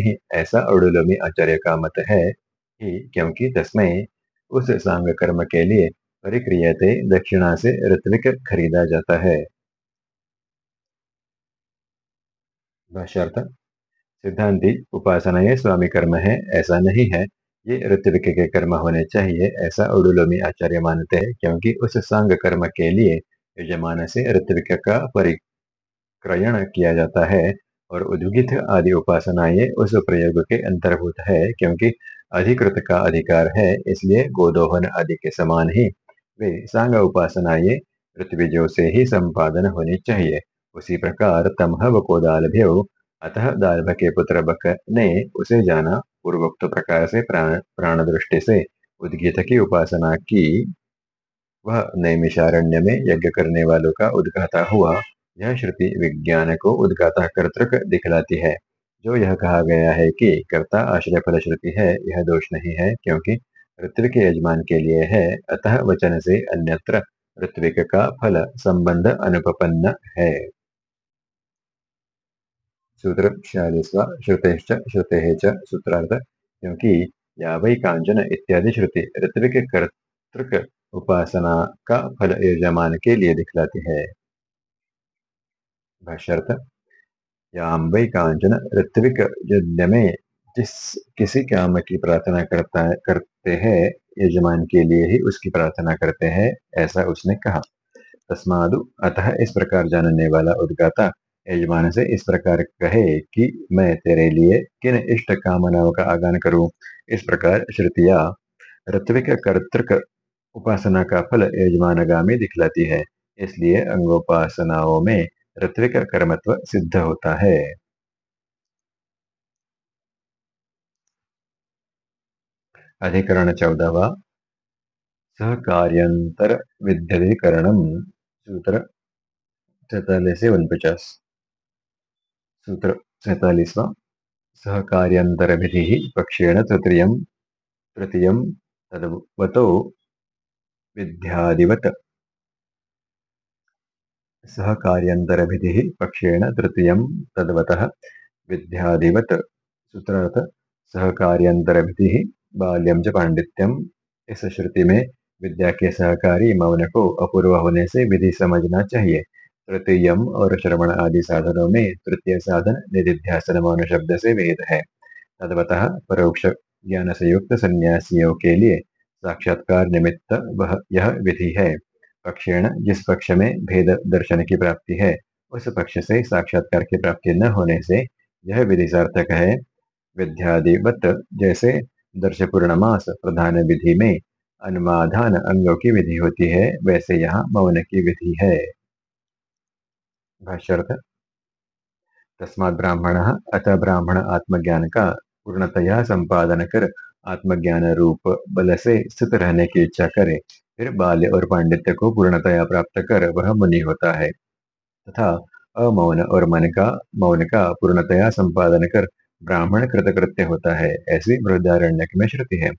ही ऐसा औडलोमी आचार्य का मत है ही क्योंकि तस्मय उस सांग कर्म के लिए परिक्रियते दक्षिणा से ऋत्विक खरीदा जाता है। सिद्धांति उपासना ये स्वामी कर्म है, ऐसा नहीं है। ये ऋत्विक के कर्म होने चाहिए, ऐसा उडुलोमी आचार्य मानते हैं, क्योंकि उस सांग कर्म के लिए यजमान से ऋत्विक का परिक्रयण किया जाता है। और उद्गित आदि उपासनाएँ उस प्रयोग के अंतर्भूत है, क्योंकि अधिकृत का अधिकार है, इसलिए गोदोहन आदि के समान ही वे सांग उपासनाएँ ऋत्विजों से ही संपादन होनी चाहिए। उसी प्रकार तमह को दालभ्यो अतः दालभ के पुत्र बक ने उसे जाना पूर्वोक्त प्रकार से प्राण प्राण दृष्टि से। उद्गीत की उपासना की, वह नैमिषारण्य में यज्ञ करने वालों का उद्गाता हुआ। यह श्रुति विज्ञान को उद्गाता कर्तृक दिखलाती है, जो यह कहा गया है कि कर्ता आश्रय फल श्रुति है, यह दोष नहीं है, क्योंकि ऋत्विक यजमान के लिए है, अतः वचन से अन्यत्र ऋत्विक का फल संबंध अनुपन्न है। सूत्र छियालीसवा श्रुते सूत्रार्थ, क्योंकि या वही कांचन इत्यादि श्रुति ऋत्विक कर्तृक उपासना का फल यजमान के लिए दिखलाती है। भाष्यर्थ याम वही कांचन ऋत्विक यज्ञ जिस किसी काम की प्रार्थना करता है करते हैं यजमान के लिए ही उसकी प्रार्थना करते हैं ऐसा उसने कहा तस्मादु अतः इस प्रकार जानने वाला उद्गाता यजमान से इस प्रकार कहे कि मैं तेरे लिए किन इष्ट कामनाओं का आगान करूँ इस प्रकार श्रुतिया ऋत्विक कर्तृक उपासना का फल यजमानगामी दिखलाती है इसलिए अंगोपासनाओं में ऋत्विक कर्मत्व सिद्ध होता है। अधिकरण चौदहवा, सहकार्यंतर विद्यधिकरण, सूत्र सैतालीस से उनपचास। सूत्र सैतालीसवा सहकार्यन्तरभिधिः पक्षेण तृतीय, तृतीयं तद्वतो विद्यादिवत् सहकार्यन्तरभिधिः पक्षेण तृतीयं तद्वतः विद्यादिवत् सूत्रार्थ सहकार्यन्तरभिधिः बाल्यम च पांडित्यम इस श्रुति में विद्या के सहकारी मौन को अपूर्व होने से विधि समझना चाहिए। तृतीयम और श्रवण आदि साधनों में तृतीय साधन निधिध्यासन मौन शब्द से वेद है। तदवतः परोक्ष ज्ञान से युक्त सन्यासियों के लिए साक्षात्कार निमित्त वह यह विधि है। पक्षेण, जिस पक्ष में भेद दर्शन की प्राप्ति है, उस पक्ष से साक्षात्कार की प्राप्ति न होने से यह विधि सार्थक है। विद्यादिवत, जैसे दर्श पूर्णमास प्रधान विधि में अनुमाधान अंगों की विधि होती है, वैसे यहाँ मौन की विधि है। भाष्यर्थ, तस्मात् ब्राह्मण अतः ब्राह्मण आत्मज्ञान का पूर्णतया संपादन कर आत्मज्ञान रूप बल से स्थित रहने की इच्छा करे। फिर बाल्य और पांडित्य को पूर्णतया प्राप्त कर वह मुनि होता है। तथा अमौन और मन का मौन का पूर्णतया संपादन कर ब्राह्मण कृतकृत्य होता है, ऐसी बृहदारण्य में श्रुति है।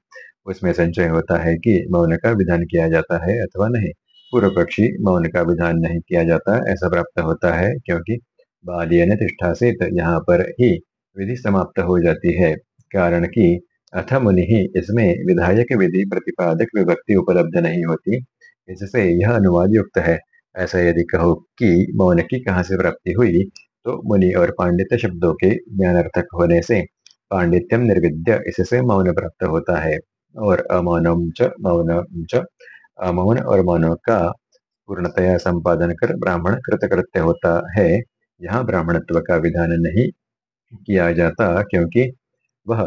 उसमें संचय होता है कि मौन का विधान किया जाता है अथवा नहीं। पूर्व पक्षी मौन का विधान नहीं किया जाता, ऐसा प्राप्त होता है, क्योंकि बाल्य तिष्ठा से यहाँ पर ही विधि समाप्त हो जाती है। कारण कि अथ मुनि ही इसमें विधायक विधि प्रतिपादक विभक्ति उपलब्ध नहीं होती। इससे यह अनुवाद युक्त है। ऐसा यदि कहो कि मौन की कहाँ से प्राप्ति हुई तो मुनि और पांडित्य शब्दों के ज्ञानार्थक होने से पांडित्यम निर्विद्य इससे मौन प्राप्त होता है और अमौनम च मौनम च। अमौन और मौन का पूर्णतया संपादन कर ब्राह्मण कृतकृत्य होता है। यहाँ ब्राह्मणत्व का विधान नहीं किया जाता क्योंकि वह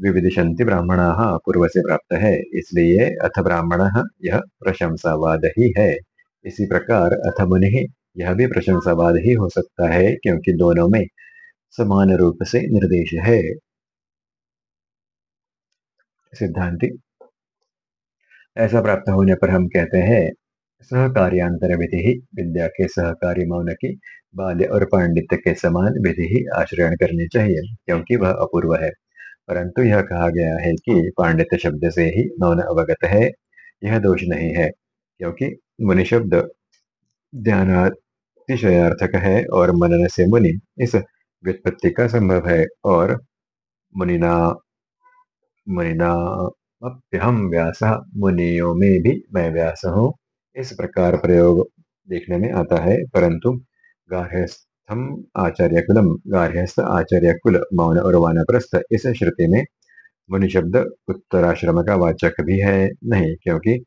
विविधिशंति ब्राह्मणा पूर्व से प्राप्त है, इसलिए अथ ब्राह्मण यह प्रशंसावाद ही। है इसी प्रकार अथ मुनि यह भी प्रशंसावाद ही हो सकता है, क्योंकि दोनों में समान रूप से निर्देश है। सिद्धांति। ऐसा प्राप्त होने पर हम कहते हैं, सहकार्यांतर विधि ही, विद्या के सहकारी मौन की, बाल्य और पांडित्य के समान विधि ही आश्रय करनी चाहिए, क्योंकि वह अपूर्व है। परंतु यह कहा गया है कि पांडित्य शब्द से ही मौन अवगत है। यह दोष नहीं है, क्योंकि मुनि शब्द ध्यानातिशयार्थक है और मनन से मुनि इस व्युत्पत्ति का संभव है और मुनिना मुनिना हम व्यास, मुनियों में भी मैं व्यास हूँ। इस प्रकार प्रयोग देखने में आता है, परंतु गार्हस्थम आचार्य कुलम गार्हस्थ आचार्य कुल मौन और वानप्रस्थ इस श्रुति में मुनि शब्द उत्तराश्रम का वाचक भी है, नहीं, क्योंकि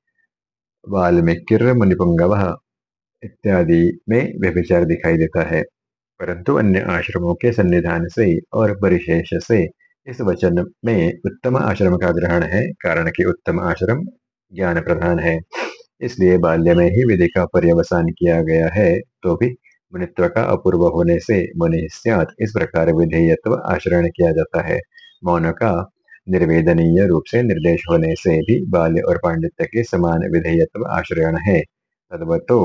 वाल्मीकिर मुनिपुंगव इत्यादि में व्यभिचार दिखाई देता है। परंतु अन्य आश्रमों के सन्निधान से और परिशेष से इस वचन में उत्तम आश्रम का ग्रहण है, कारण कि उत्तम आश्रम ज्ञान प्रधान है। इसलिए बाल्य में ही विधि का पर्यवसान किया गया है तो भी मुनित्व का अपूर्व होने से मुनि इस प्रकार विधेयत्व आश्रय किया जाता है। मौन का निर्वेदनीय रूप से निर्देश होने से भी बाल्य और पांडित्य के समान विधेयत्व आश्रयण है। तद्वतो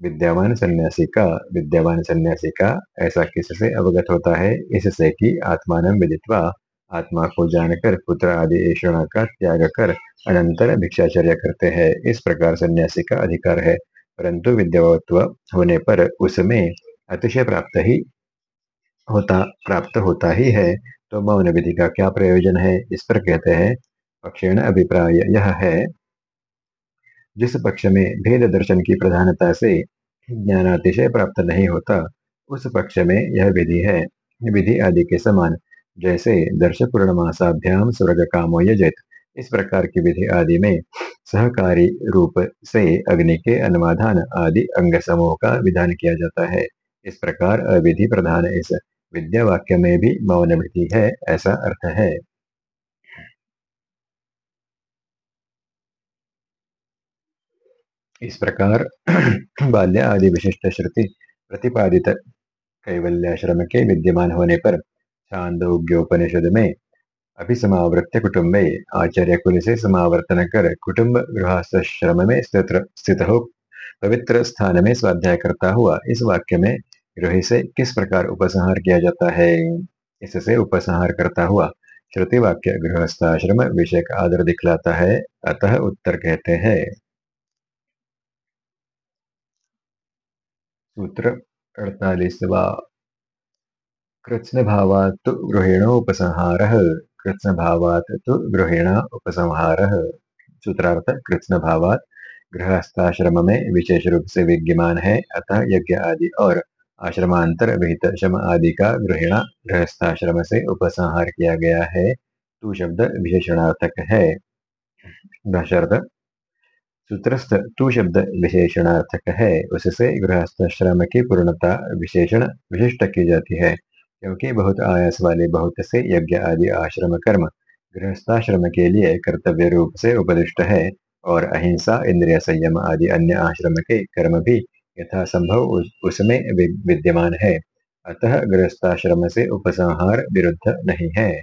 विद्यावान सन्यासी का विद्यावान सन्यासी का ऐसा किससे अवगत होता है? इससे कि आत्मान विदित्वा आत्मा को जानकर पुत्र आदि ईश्वर का त्याग कर अनंतर भिक्षाचर्य करते हैं। इस प्रकार सन्यासी का अधिकार है। परंतु विद्यावत्व होने पर उसमें अतिशय प्राप्त ही होता, प्राप्त होता ही है। तो मौन विधि का क्या प्रयोजन है? इस पर कहते हैं, पक्षेण अभिप्राय यह है, जिस पक्ष में भेद दर्शन की प्रधानता से ज्ञानातिशय प्राप्त नहीं होता, उस पक्ष में यह विधि है। विधि आदि के समान, जैसे दर्श पूर्णमासाभ्याम स्वर्ग कामो यजित, इस प्रकार की विधि आदि में सहकारी रूप से अग्नि के अनुमाधान आदि अंग समूह का विधान किया जाता है। इस प्रकार अविधि प्रधान इस विद्या वाक्य में भी मौन विधि है, ऐसा अर्थ है। इस प्रकार [CLEARS THROAT] बाल्य आदि विशिष्ट श्रुति प्रतिपादित कैवल्याश्रम के विद्यमान होने पर छांदोग्योपनिषद में अभिसमावृत्य कुटुंब, आचार्य कुल से समावर्तन कर, कुटुंब गृहस्थश्रम में स्थित हो। पवित्र स्थान में स्वाध्याय करता हुआ। इस वाक्य में गृह से किस प्रकार उपसंहार किया जाता है? इससे उपसंहार करता हुआ श्रुति वाक्य गृहस्थाश्रम विषय का आदर दिखलाता है। अतः उत्तर कहते हैं। सूत्र अड़तालीसवा। कृत्स्न भावात् तो गृहेणोपसंहार। कृत्स्न भावात् तो गृहेण उपसंहार। सूत्रार्थ भावात् गृहस्थाश्रम में विशेष रूप से विद्यमान है, अतः यज्ञ आदि। और आश्रमांतर विहित, शम आदि का ग्रहण गृहस्थाश्रम से उपसंहार किया गया है, तू शब्द विशेषणार्थक है। सूत्रस्थ, तू शब्द विशेषणार्थक है, उससे गृहस्थाश्रम की पूर्णता विशेषण, विशिष्ट की जाती है। क्योंकि बहुत आयास वाले बहुत से यज्ञ आदि आश्रम कर्म गृहस्थाश्रम के लिए कर्तव्य रूप से उपदिष्ट है और अहिंसा इंद्रिय संयम आदि अन्य आश्रम के कर्म भी यथासंभव उस, उसमें विद्यमान है। अतः गृहस्थाश्रम से उपसंहार विरुद्ध नहीं है।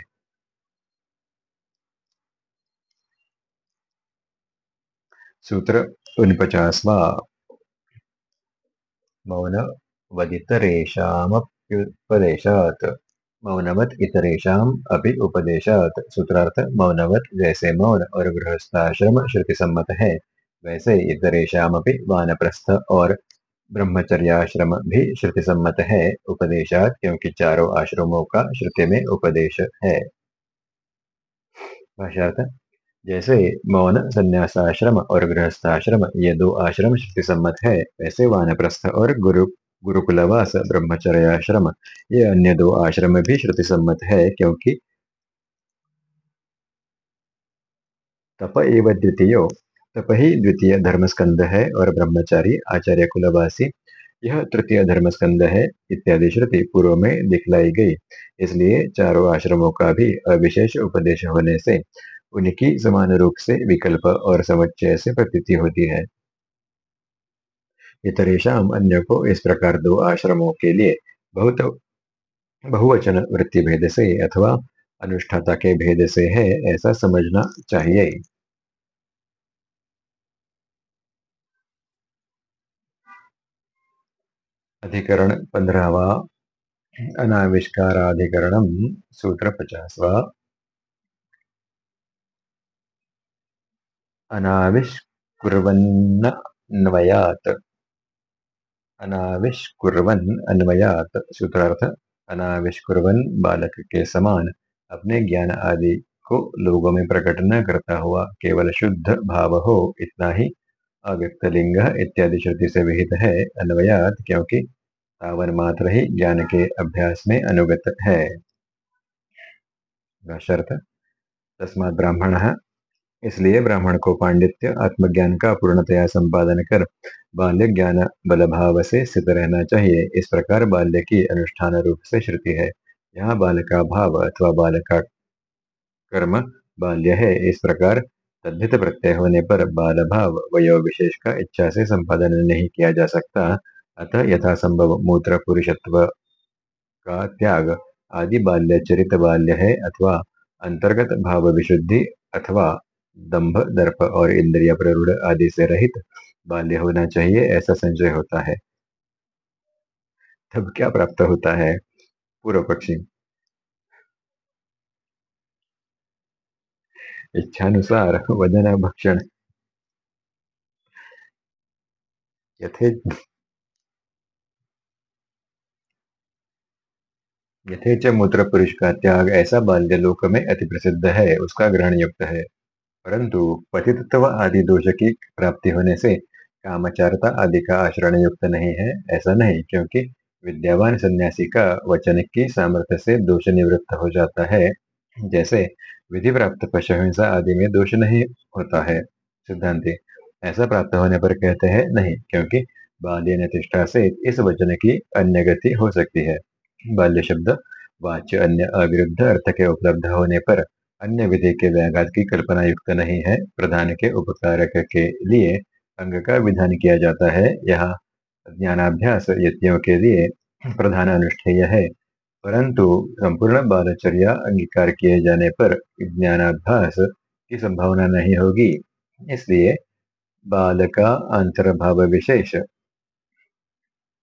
सूत्र उनपचासवा। मौन वदितरेषामप्युपदेशात् मौनवत इतरेशम अपि उपदेशात। सूत्रार्थ, मौनवत जैसे मौन और गृहस्थाश्रम श्रुति सम्मत है। वैसे इतरेशम अपि वानप्रस्थ और ब्रह्मचर्याश्रम भी श्रुति सम्मत है। उपदेशात क्योंकि चारों आश्रमों का श्रुति में उपदेश है। जैसे मौन संन्यासाश्रम और गृहस्थाश्रम, ये दो आश्रम श्रुति सम्मत है। वैसे वानप्रस्थ और गुरु गुरुकुलवास ब्रह्मचर्य आश्रम। ये अन्य दो आश्रम भी श्रुति सम्मत है, क्योंकि तप एवं द्वितीय। तप ही द्वितीय धर्मस्कंद है और ब्रह्मचारी आचार्य कुलवासी, यह तृतीय धर्मस्कंद है, इत्यादि श्रुति पूर्व में दिखलाई गई। इसलिए चारों आश्रमों का भी अविशेष उपदेश होने से उनकी समान रूप से विकल्प और समुच्चय से प्रतीति होती है। इतरेशम अन्य को इस प्रकार दो आश्रमों के लिए बहुत बहुवचन वृत्ति भेद से अथवा अनुष्ठाता के भेद से है ऐसा समझना चाहिए। अधिकरण पंद्रहवा, अनाविष्काराधिकरण, सूत्र पचासवा। अनाविष्कुर्वन्नवयात् अनाविष्कुर्वन अन्वयात। सूत्रार्थ, अनाविष्कुर्वन बालक के समान। अपने ज्ञान आदि को लोगों में प्रकट न करता हुआ केवल शुद्ध भाव हो, इतना ही। अव्यक्त लिंग इत्यादि श्रुति से विहित है, अन्वयात, क्योंकि तावन मात्र ही ज्ञान के अभ्यास में अनुगत है। तस्मात ब्राह्मण इसलिए ब्राह्मण को पांडित्य, आत्मज्ञान का पूर्णतया संपादन कर बाल्य ज्ञान बल भाव से स्थित रहना चाहिए। इस प्रकार बाल्य की अनुष्ठान रूप से श्रुति है। यहाँ बाल का भाव अथवा बाल का कर्म बाल्य है। इस प्रकार तद्धित प्रत्यय होने पर बाल भाव वयो विशेष का इच्छा से संपादन नहीं किया जा सकता। अतः यथासंभव मूत्र पुरुषत्व का त्याग आदि बाल्य चरित बाल्य है अथवा अंतर्गत भाव विशुद्धि अथवा दंभ, दर्प और इंद्रिय प्ररूढ़ आदि से रहित बाल्य होना चाहिए, ऐसा संचय होता है। तब क्या प्राप्त होता है? पूर्व पक्षी। इच्छानुसार वदन भक्षण। यथे यथेच मूत्र पुरुष का त्याग ऐसा बाल्य लोक में अति प्रसिद्ध है, उसका ग्रहण युक्त है। परंतु पतित्व आदि दोष की प्राप्ति होने से कामचारता आदि का आचरण युक्त नहीं है, ऐसा नहीं, क्योंकि विद्यावान सन्यासी का वचन की सामर्थ्य से दोष निवृत्त हो जाता है। जैसे, विधि प्राप्त पशुहिंसा आदि में दोष नहीं होता है। सिद्धांति, ऐसा प्राप्त होने पर कहते हैं, नहीं, क्योंकि बाल्य निष्ठा से इस वचन की अन्य गति हो सकती है। बाल्य शब्द, वाच्य अन्य अविरुद्ध अर्थ के उपलब्ध होने पर अन्य विधि के व्याघात की कल्पना युक्त नहीं है। प्रधान के उपकारक के लिए अंग का विधान किया जाता है। यह ज्ञानाभ्यास यज्ञों के लिए प्रधान अनुष्ठेय है। परंतु संपूर्ण बालचर्या अंगीकार किए जाने पर ज्ञानाभ्यास की संभावना नहीं होगी। इसलिए बाल का अंतर्भाव विशेष,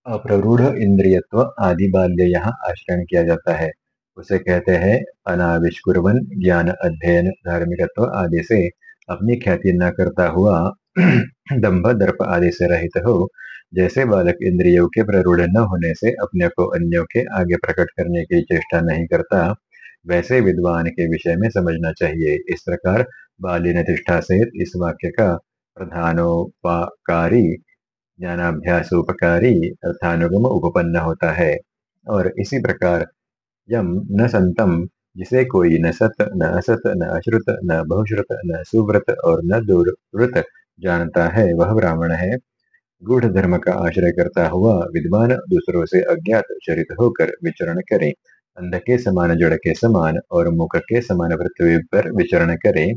अप्ररूढ़ इंद्रियत्व आदि बाल्य यहाँ आश्रय किया जाता है। उसे कहते हैं अनाविष्कुर्वन ज्ञान अध्ययन, धार्मिकत्व आदि से। अपनी ख्याति न करता हुआ [CLEARS THROAT] दंभ, दर्प आदि से रहित हो, जैसे बालक इंद्रियों के प्ररूढ़ न होने से अपने को अन्यों के आगे प्रकट करने की चेष्टा नहीं करता, वैसे विद्वान के विषय में समझना चाहिए। इस प्रकार बाली निष्ठा से इस वाक्य का प्रधानोपकारी, ज्ञानाभ्यासोपकारी, अर्थानुगम उपपन्न होता है। और इसी प्रकार यम न संतम जिसे कोई न सत, न असत, न अश्रुत, न बहुश्रुत, न सुव्रत और न दुर्वृत जानता है, वह ब्राह्मण है। गूढ़ धर्म का आश्रय करता हुआ विद्वान दूसरों से अज्ञात चरित होकर विचरण करे। अंध के समान, जड़ के समान और मुख के समान पृथ्वी पर विचरण करे।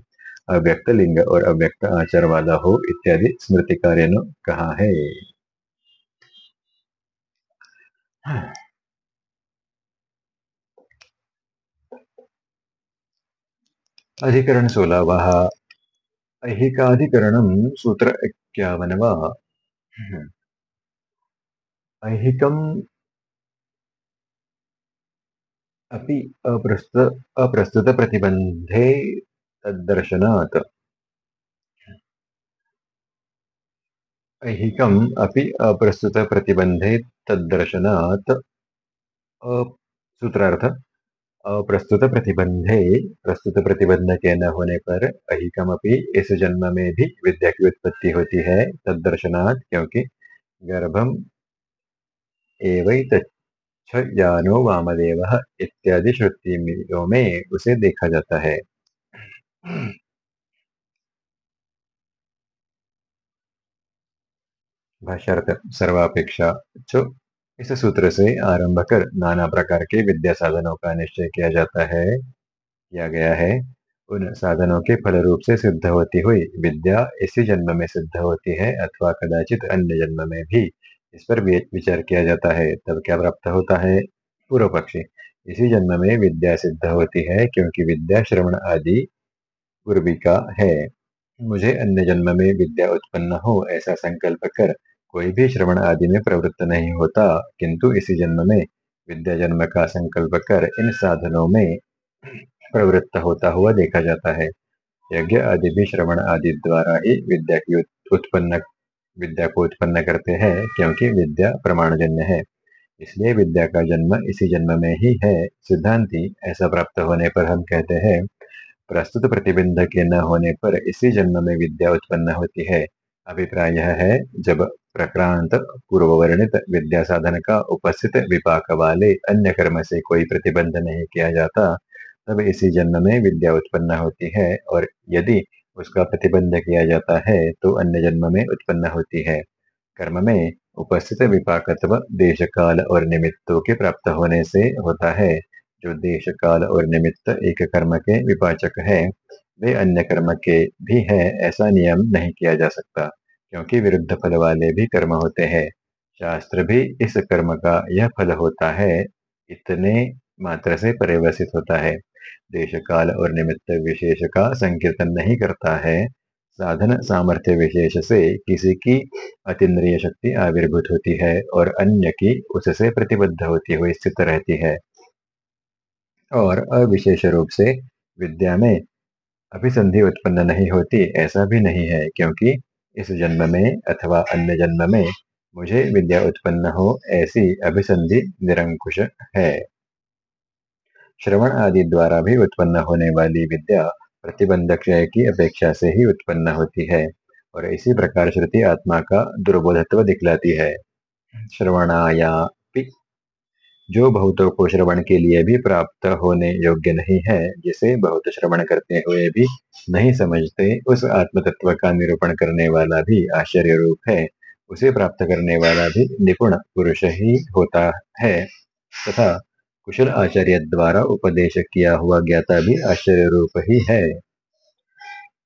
अव्यक्त लिंग और अव्यक्त आचार वाला हो, इत्यादि स्मृति कार्य कहा है। अधिकरण सोलहवा ऐहिकाधिकरणं सूत्र इक्यावनवा ऐहिकम् अपि अप्रस्तुत अप्रस्तुतप्रतिबन्धे तद्दर्शनात्। ऐहिकम् अपि अप्रस्तुतप्रतिबन्धे तद्दर्शनात्। सूत्रार्थ? अप्रस्तुत प्रतिबंधे प्रस्तुत प्रतिबंध के न होने पर अहिकमपि इस जन्म में भी विद्या की उत्पत्ति होती है तदर्शनात् क्योंकि गर्भम एवं वामदेव इत्यादि श्रुतियों में उसे देखा जाता है। भाष्यार्थ सर्वापेक्षा जो इस सूत्र से आरंभ कर नाना प्रकार के विद्या साधनों का निश्चय किया जाता है, किया गया है। उन साधनों के फल रूप से सिद्ध होती हुई विद्या इसी जन्म में सिद्ध होती है अथवा कदाचित अन्य जन्म में भी इस पर विचार किया जाता है। तब क्या प्राप्त होता है? पूर्व पक्षी। इसी जन्म में विद्या सिद्ध होती है क्योंकि विद्या श्रवण आदि पूर्विका है। मुझे अन्य जन्म में विद्या उत्पन्न हो ऐसा संकल्प कर कोई भी श्रवण आदि में प्रवृत्त नहीं होता, किंतु इसी जन्म में, विद्या जन्म का संकल्प कर इन साधनों में प्रवृत्त होता हुआ देखा जाता है। यज्ञ आदि भी श्रवण आदि द्वारा ही विद्या की उत्पन्न, विद्या को उत्पन्न करते हैं, क्योंकि विद्या प्रमाणजन्य है। इसलिए विद्या का जन्म इसी जन्म में ही है। सिद्धांति ऐसा प्राप्त होने पर हम कहते हैं, प्रस्तुत प्रतिबंध के न होने पर इसी जन्म में विद्या उत्पन्न होती है। अभिप्राय है, जब प्रक्रांत पूर्व वर्णित विद्या साधन का उपस्थित विपाक वाले अन्य कर्म से कोई प्रतिबंध नहीं किया जाता, तब इसी जन्म में विद्या उत्पन्न होती है और यदि उसका प्रतिबंध किया जाता है तो अन्य जन्म में उत्पन्न होती है। कर्म में उपस्थित विपाकत्व देश काल और निमित्तों के प्राप्त होने से होता है। जो देश काल और निमित्त एक कर्म के विपाचक है वे अन्य कर्म के भी है, ऐसा नियम नहीं किया जा सकता, क्योंकि विरुद्ध फल वाले भी कर्म होते हैं। शास्त्र भी इस कर्म का यह फल होता है, इतने मात्र से परिवर्षित होता है। देश काल और निमित्त विशेष का संकीर्तन नहीं करता है। साधन सामर्थ्य विशेष से किसी की अतिद्रिय शक्ति आविर्भूत होती है और अन्य की उससे प्रतिबद्ध होती हुई स्थित रहती है। और अविशेष रूप से विद्या में अभिसंधि उत्पन्न नहीं होती, ऐसा भी नहीं है, क्योंकि इस जन्म में अथवा अन्य जन्म में मुझे विद्या उत्पन्न हो, ऐसी अभिसंधि निरंकुश है। श्रवण आदि द्वारा भी उत्पन्न होने वाली विद्या प्रतिबंध क्षय की अपेक्षा से ही उत्पन्न होती है, और इसी प्रकार श्रुति आत्मा का दुर्बोधत्व दिखलाती है। श्रवणाया जो बहुतों को श्रवण के लिए भी प्राप्त होने योग्य नहीं है, जिसे बहुत श्रवण करते हुए भी नहीं समझते, उस आत्म तत्व का निरूपण करने वाला भी आश्चर्य रूप है। उसे प्राप्त करने वाला भी निपुण पुरुष ही होता है। तथा कुशल आचार्य द्वारा उपदेश किया हुआ ज्ञाता भी आश्चर्य रूप ही है।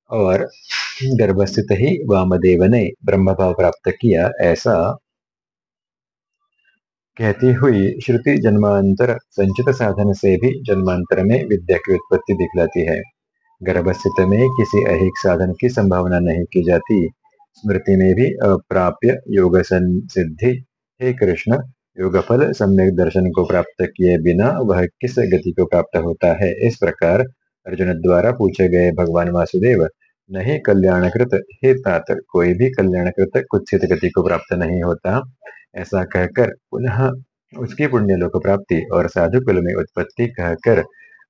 और गर्भस्थित ही वामदेव ने ब्रह्म भाव प्राप्त किया ऐसा कहती हुई श्रुति जन्मांतर संचित साधन से भी जन्मांतर में विद्या की उत्पत्ति दिखलाती है। गर्भस्थित में किसी अहिक साधन की संभावना नहीं की जाती। स्मृति में भी अप्राप्य योग सिद्धि हे कृष्ण, योगफल सम्यक दर्शन को प्राप्त किए बिना वह किस गति को प्राप्त होता है? इस प्रकार अर्जुन द्वारा पूछे गए भगवान वासुदेव, नहीं कल्याणकृत, हे तात, कोई भी कल्याणकृत कुत्सित गति को प्राप्त नहीं होता। ऐसा कहकर पुनः उसकी पुण्यलोक प्राप्ति और साधु कुल में उत्पत्ति कहकर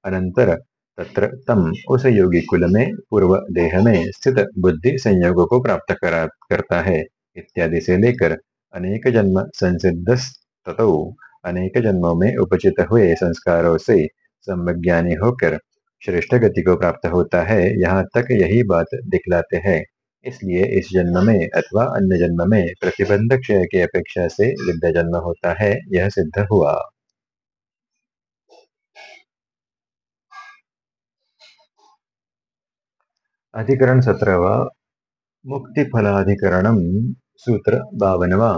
अनंतर तत्र तम उस योगी कुल में पूर्व देह में स्थित बुद्धि संयोगों को प्राप्त करा, करता है, इत्यादि से लेकर अनेक जन्म संसिद्ध ततो अनेक जन्मों में उपचित हुए संस्कारों से सम्ज्ञानी होकर श्रेष्ठ गति को प्राप्त होता है। यहाँ तक यही बात दिखलाते हैं। इसलिए इस जन्म में अथवा अन्य जन्म में प्रतिबंध क्षय की अपेक्षा से विद्या जन्म होता है, यह सिद्ध हुआ। अधिकरण सत्रह मुक्ति फलाधिकरण सूत्र बावनवा।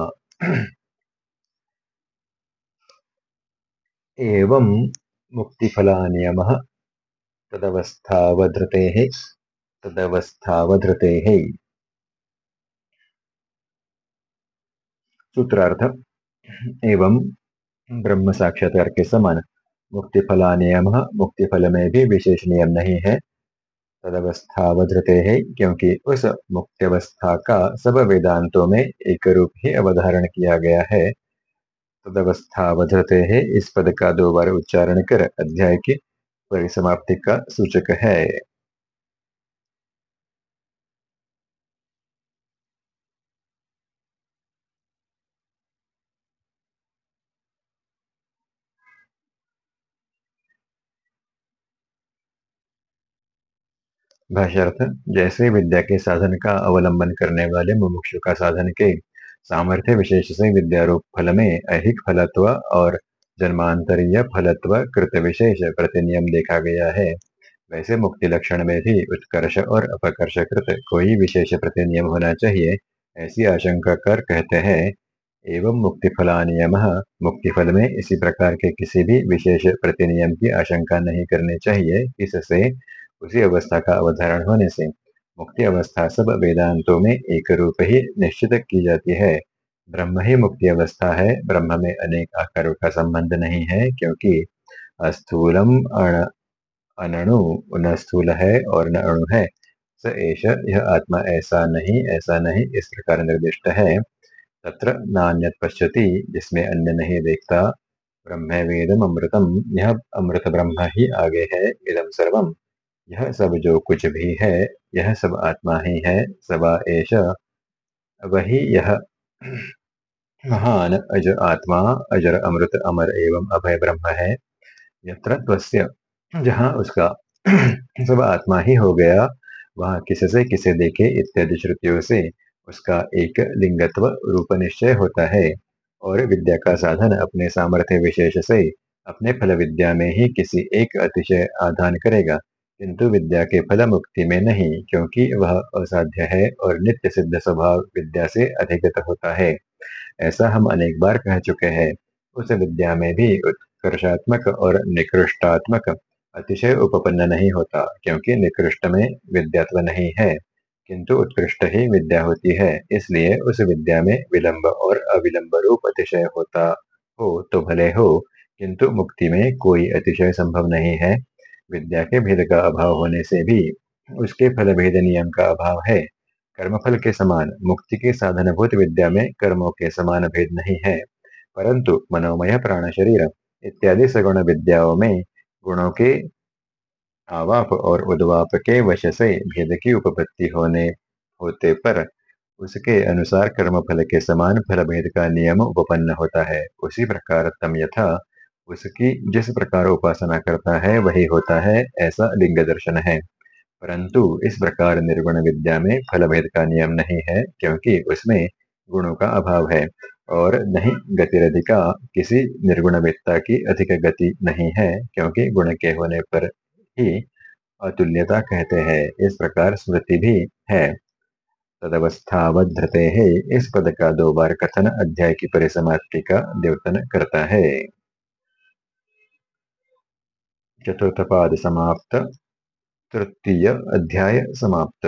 एवं मुक्ति फला नियम तदवस्थावधते तदवस्थावधृतेः। सूत्रार्थ एवं ब्रह्म साक्षात्कार के समान। मुक्तिफला नियम मुक्तिफल में भी विशेष नियम नहीं है। तदवस्थावधृते है क्योंकि उस मुक्त्यवस्था का सब वेदांतों में एक रूप ही अवधारण किया गया है। तदवस्थावधृते है इस पद का दो बार उच्चारण कर अध्याय की परिसमाप्ति का सूचक है। भाष्यर्थ जैसे विद्या के साधन का अवलंबन करने वाले मुमुक्षु का साधन के सामर्थ्य विशेष से विद्यारूप फल में अहिक फलत्व और जन्मांतरीय फलत्व कृत विशेष प्रतिनियम देखा गया है। वैसे मुक्ति लक्षण में भी उत्कर्ष और अपकर्ष कृत कोई विशेष प्रतिनियम होना चाहिए, ऐसी आशंका कर कहते हैं। एवं मुक्तिफला नियम मुक्तिफल में इसी प्रकार के किसी भी विशेष प्रतिनियम की आशंका नहीं करनी चाहिए। इससे उसी अवस्था का अवधारण होने से मुक्ति अवस्था सब वेदांतों में एक रूप ही निश्चित की जाती है। ब्रह्म ही मुक्ति अवस्था है। ब्रह्म में अनेक आकारों का संबंध नहीं है क्योंकि अस्थूलम अणु न स्थूल है और न अणु है। स एश यह आत्मा ऐसा नहीं ऐसा नहीं, इस प्रकार निर्दिष्ट है। तत्र नान्यत पश्यति, जिसमें अन्य नहीं देखता। ब्रह्म वेदम अमृतम यह अमृत ब्रह्म ही आगे है इदम सर्वम। यह सब जो कुछ भी है, यह सब आत्मा ही है सबा एश वही यह महान अज आत्मा अजर अमृत, अमर एवं अभय ब्रह्म है। यत्र त्वस्य जहाँ उसका [CLEARS THROAT] सब आत्मा ही हो गया, वहाँ किससे किसे देखे इत्यादि श्रुतियों से उसका एक लिंगत्व रूप निश्चय होता है और विद्या का साधन अपने सामर्थ्य विशेष से अपने फल विद्या में ही किसी एक अतिशय आधान करेगा। किंतु विद्या के फल मुक्ति में नहीं, क्योंकि वह असाध्य है और नित्य सिद्ध स्वभाव विद्या से अधिगत होता है। ऐसा हम अनेक बार कह चुके हैं। उस विद्या में भी उत्कर्षात्मक और निकृष्टात्मक अतिशय उपपन्न नहीं होता, क्योंकि निकृष्ट में विद्यात्व नहीं है, किंतु उत्कृष्ट ही विद्या होती है। इसलिए उस विद्या में विलंब और अविलंब रूप अतिशय होता हो तो भले हो, किंतु मुक्ति में कोई अतिशय संभव नहीं है। विद्या के भेद का अभाव होने से भी उसके फल भेद नियम का अभाव है। कर्मफल के समान, मुक्ति के साधनभूत विद्या में कर्मों के समान भेद नहीं है। परंतु मनोमय प्राण शरीर इत्यादि सगुण विद्याओं में गुणों के आवाप और उद्वाप के वश से भेद की उपपत्ति होने, होते पर उसके अनुसार कर्म फल के समान फल भेद का नियम उपपन्न होता है। उसी प्रकार तम यथा उसकी जिस प्रकार उपासना करता है, वही होता है, ऐसा लिंग दर्शन है। परंतु इस प्रकार निर्गुण विद्या में फल भेद का नियम नहीं है, क्योंकि उसमें गुणों का अभाव है और नहीं गतिरधिका किसी निर्गुण वेत्ता की अधिक गति नहीं है, क्योंकि गुण के होने पर ही अतुल्यता कहते हैं, इस प्रकार स्मृति भी है। तदवस्थावधते है इस पद का दो बार कथन अध्याय की परिसमाप्ति का द्योतन करता है। चतुर्थ पाद समाप्त तृतीय अध्याय समाप्त